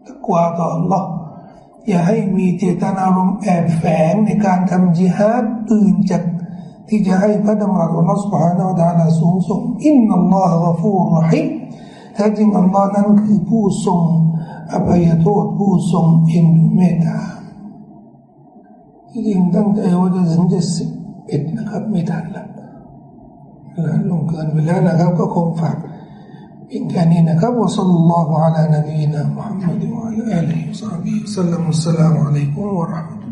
ตะกวาต่ออัลลอฮ์อย่าให้มีเจตนารมณ์แอบแฝงในการทำจิฮาดอื่นจาก ที่จะให้พระดำรัสของอัลลอฮ์ سبحانه และ تعالى สูงส่งอินนัลลอฮฺกฟูรฮิมแท้จริงอัลลอฮ์นั้นคือผู้ทรงอภัยโทษผู้ทรงเอ็นดูเมตตาจริงตั้งใจว่าจะถึงจะสิบเอ็ดนะครับไม่ทันแล้วลงเกินไปแล้วนะครับก็คงฝาก إن كان نكب وصلى الله على نبينا محمد وعلى آله وصحبه وسلم والسلام عليكم ورحمة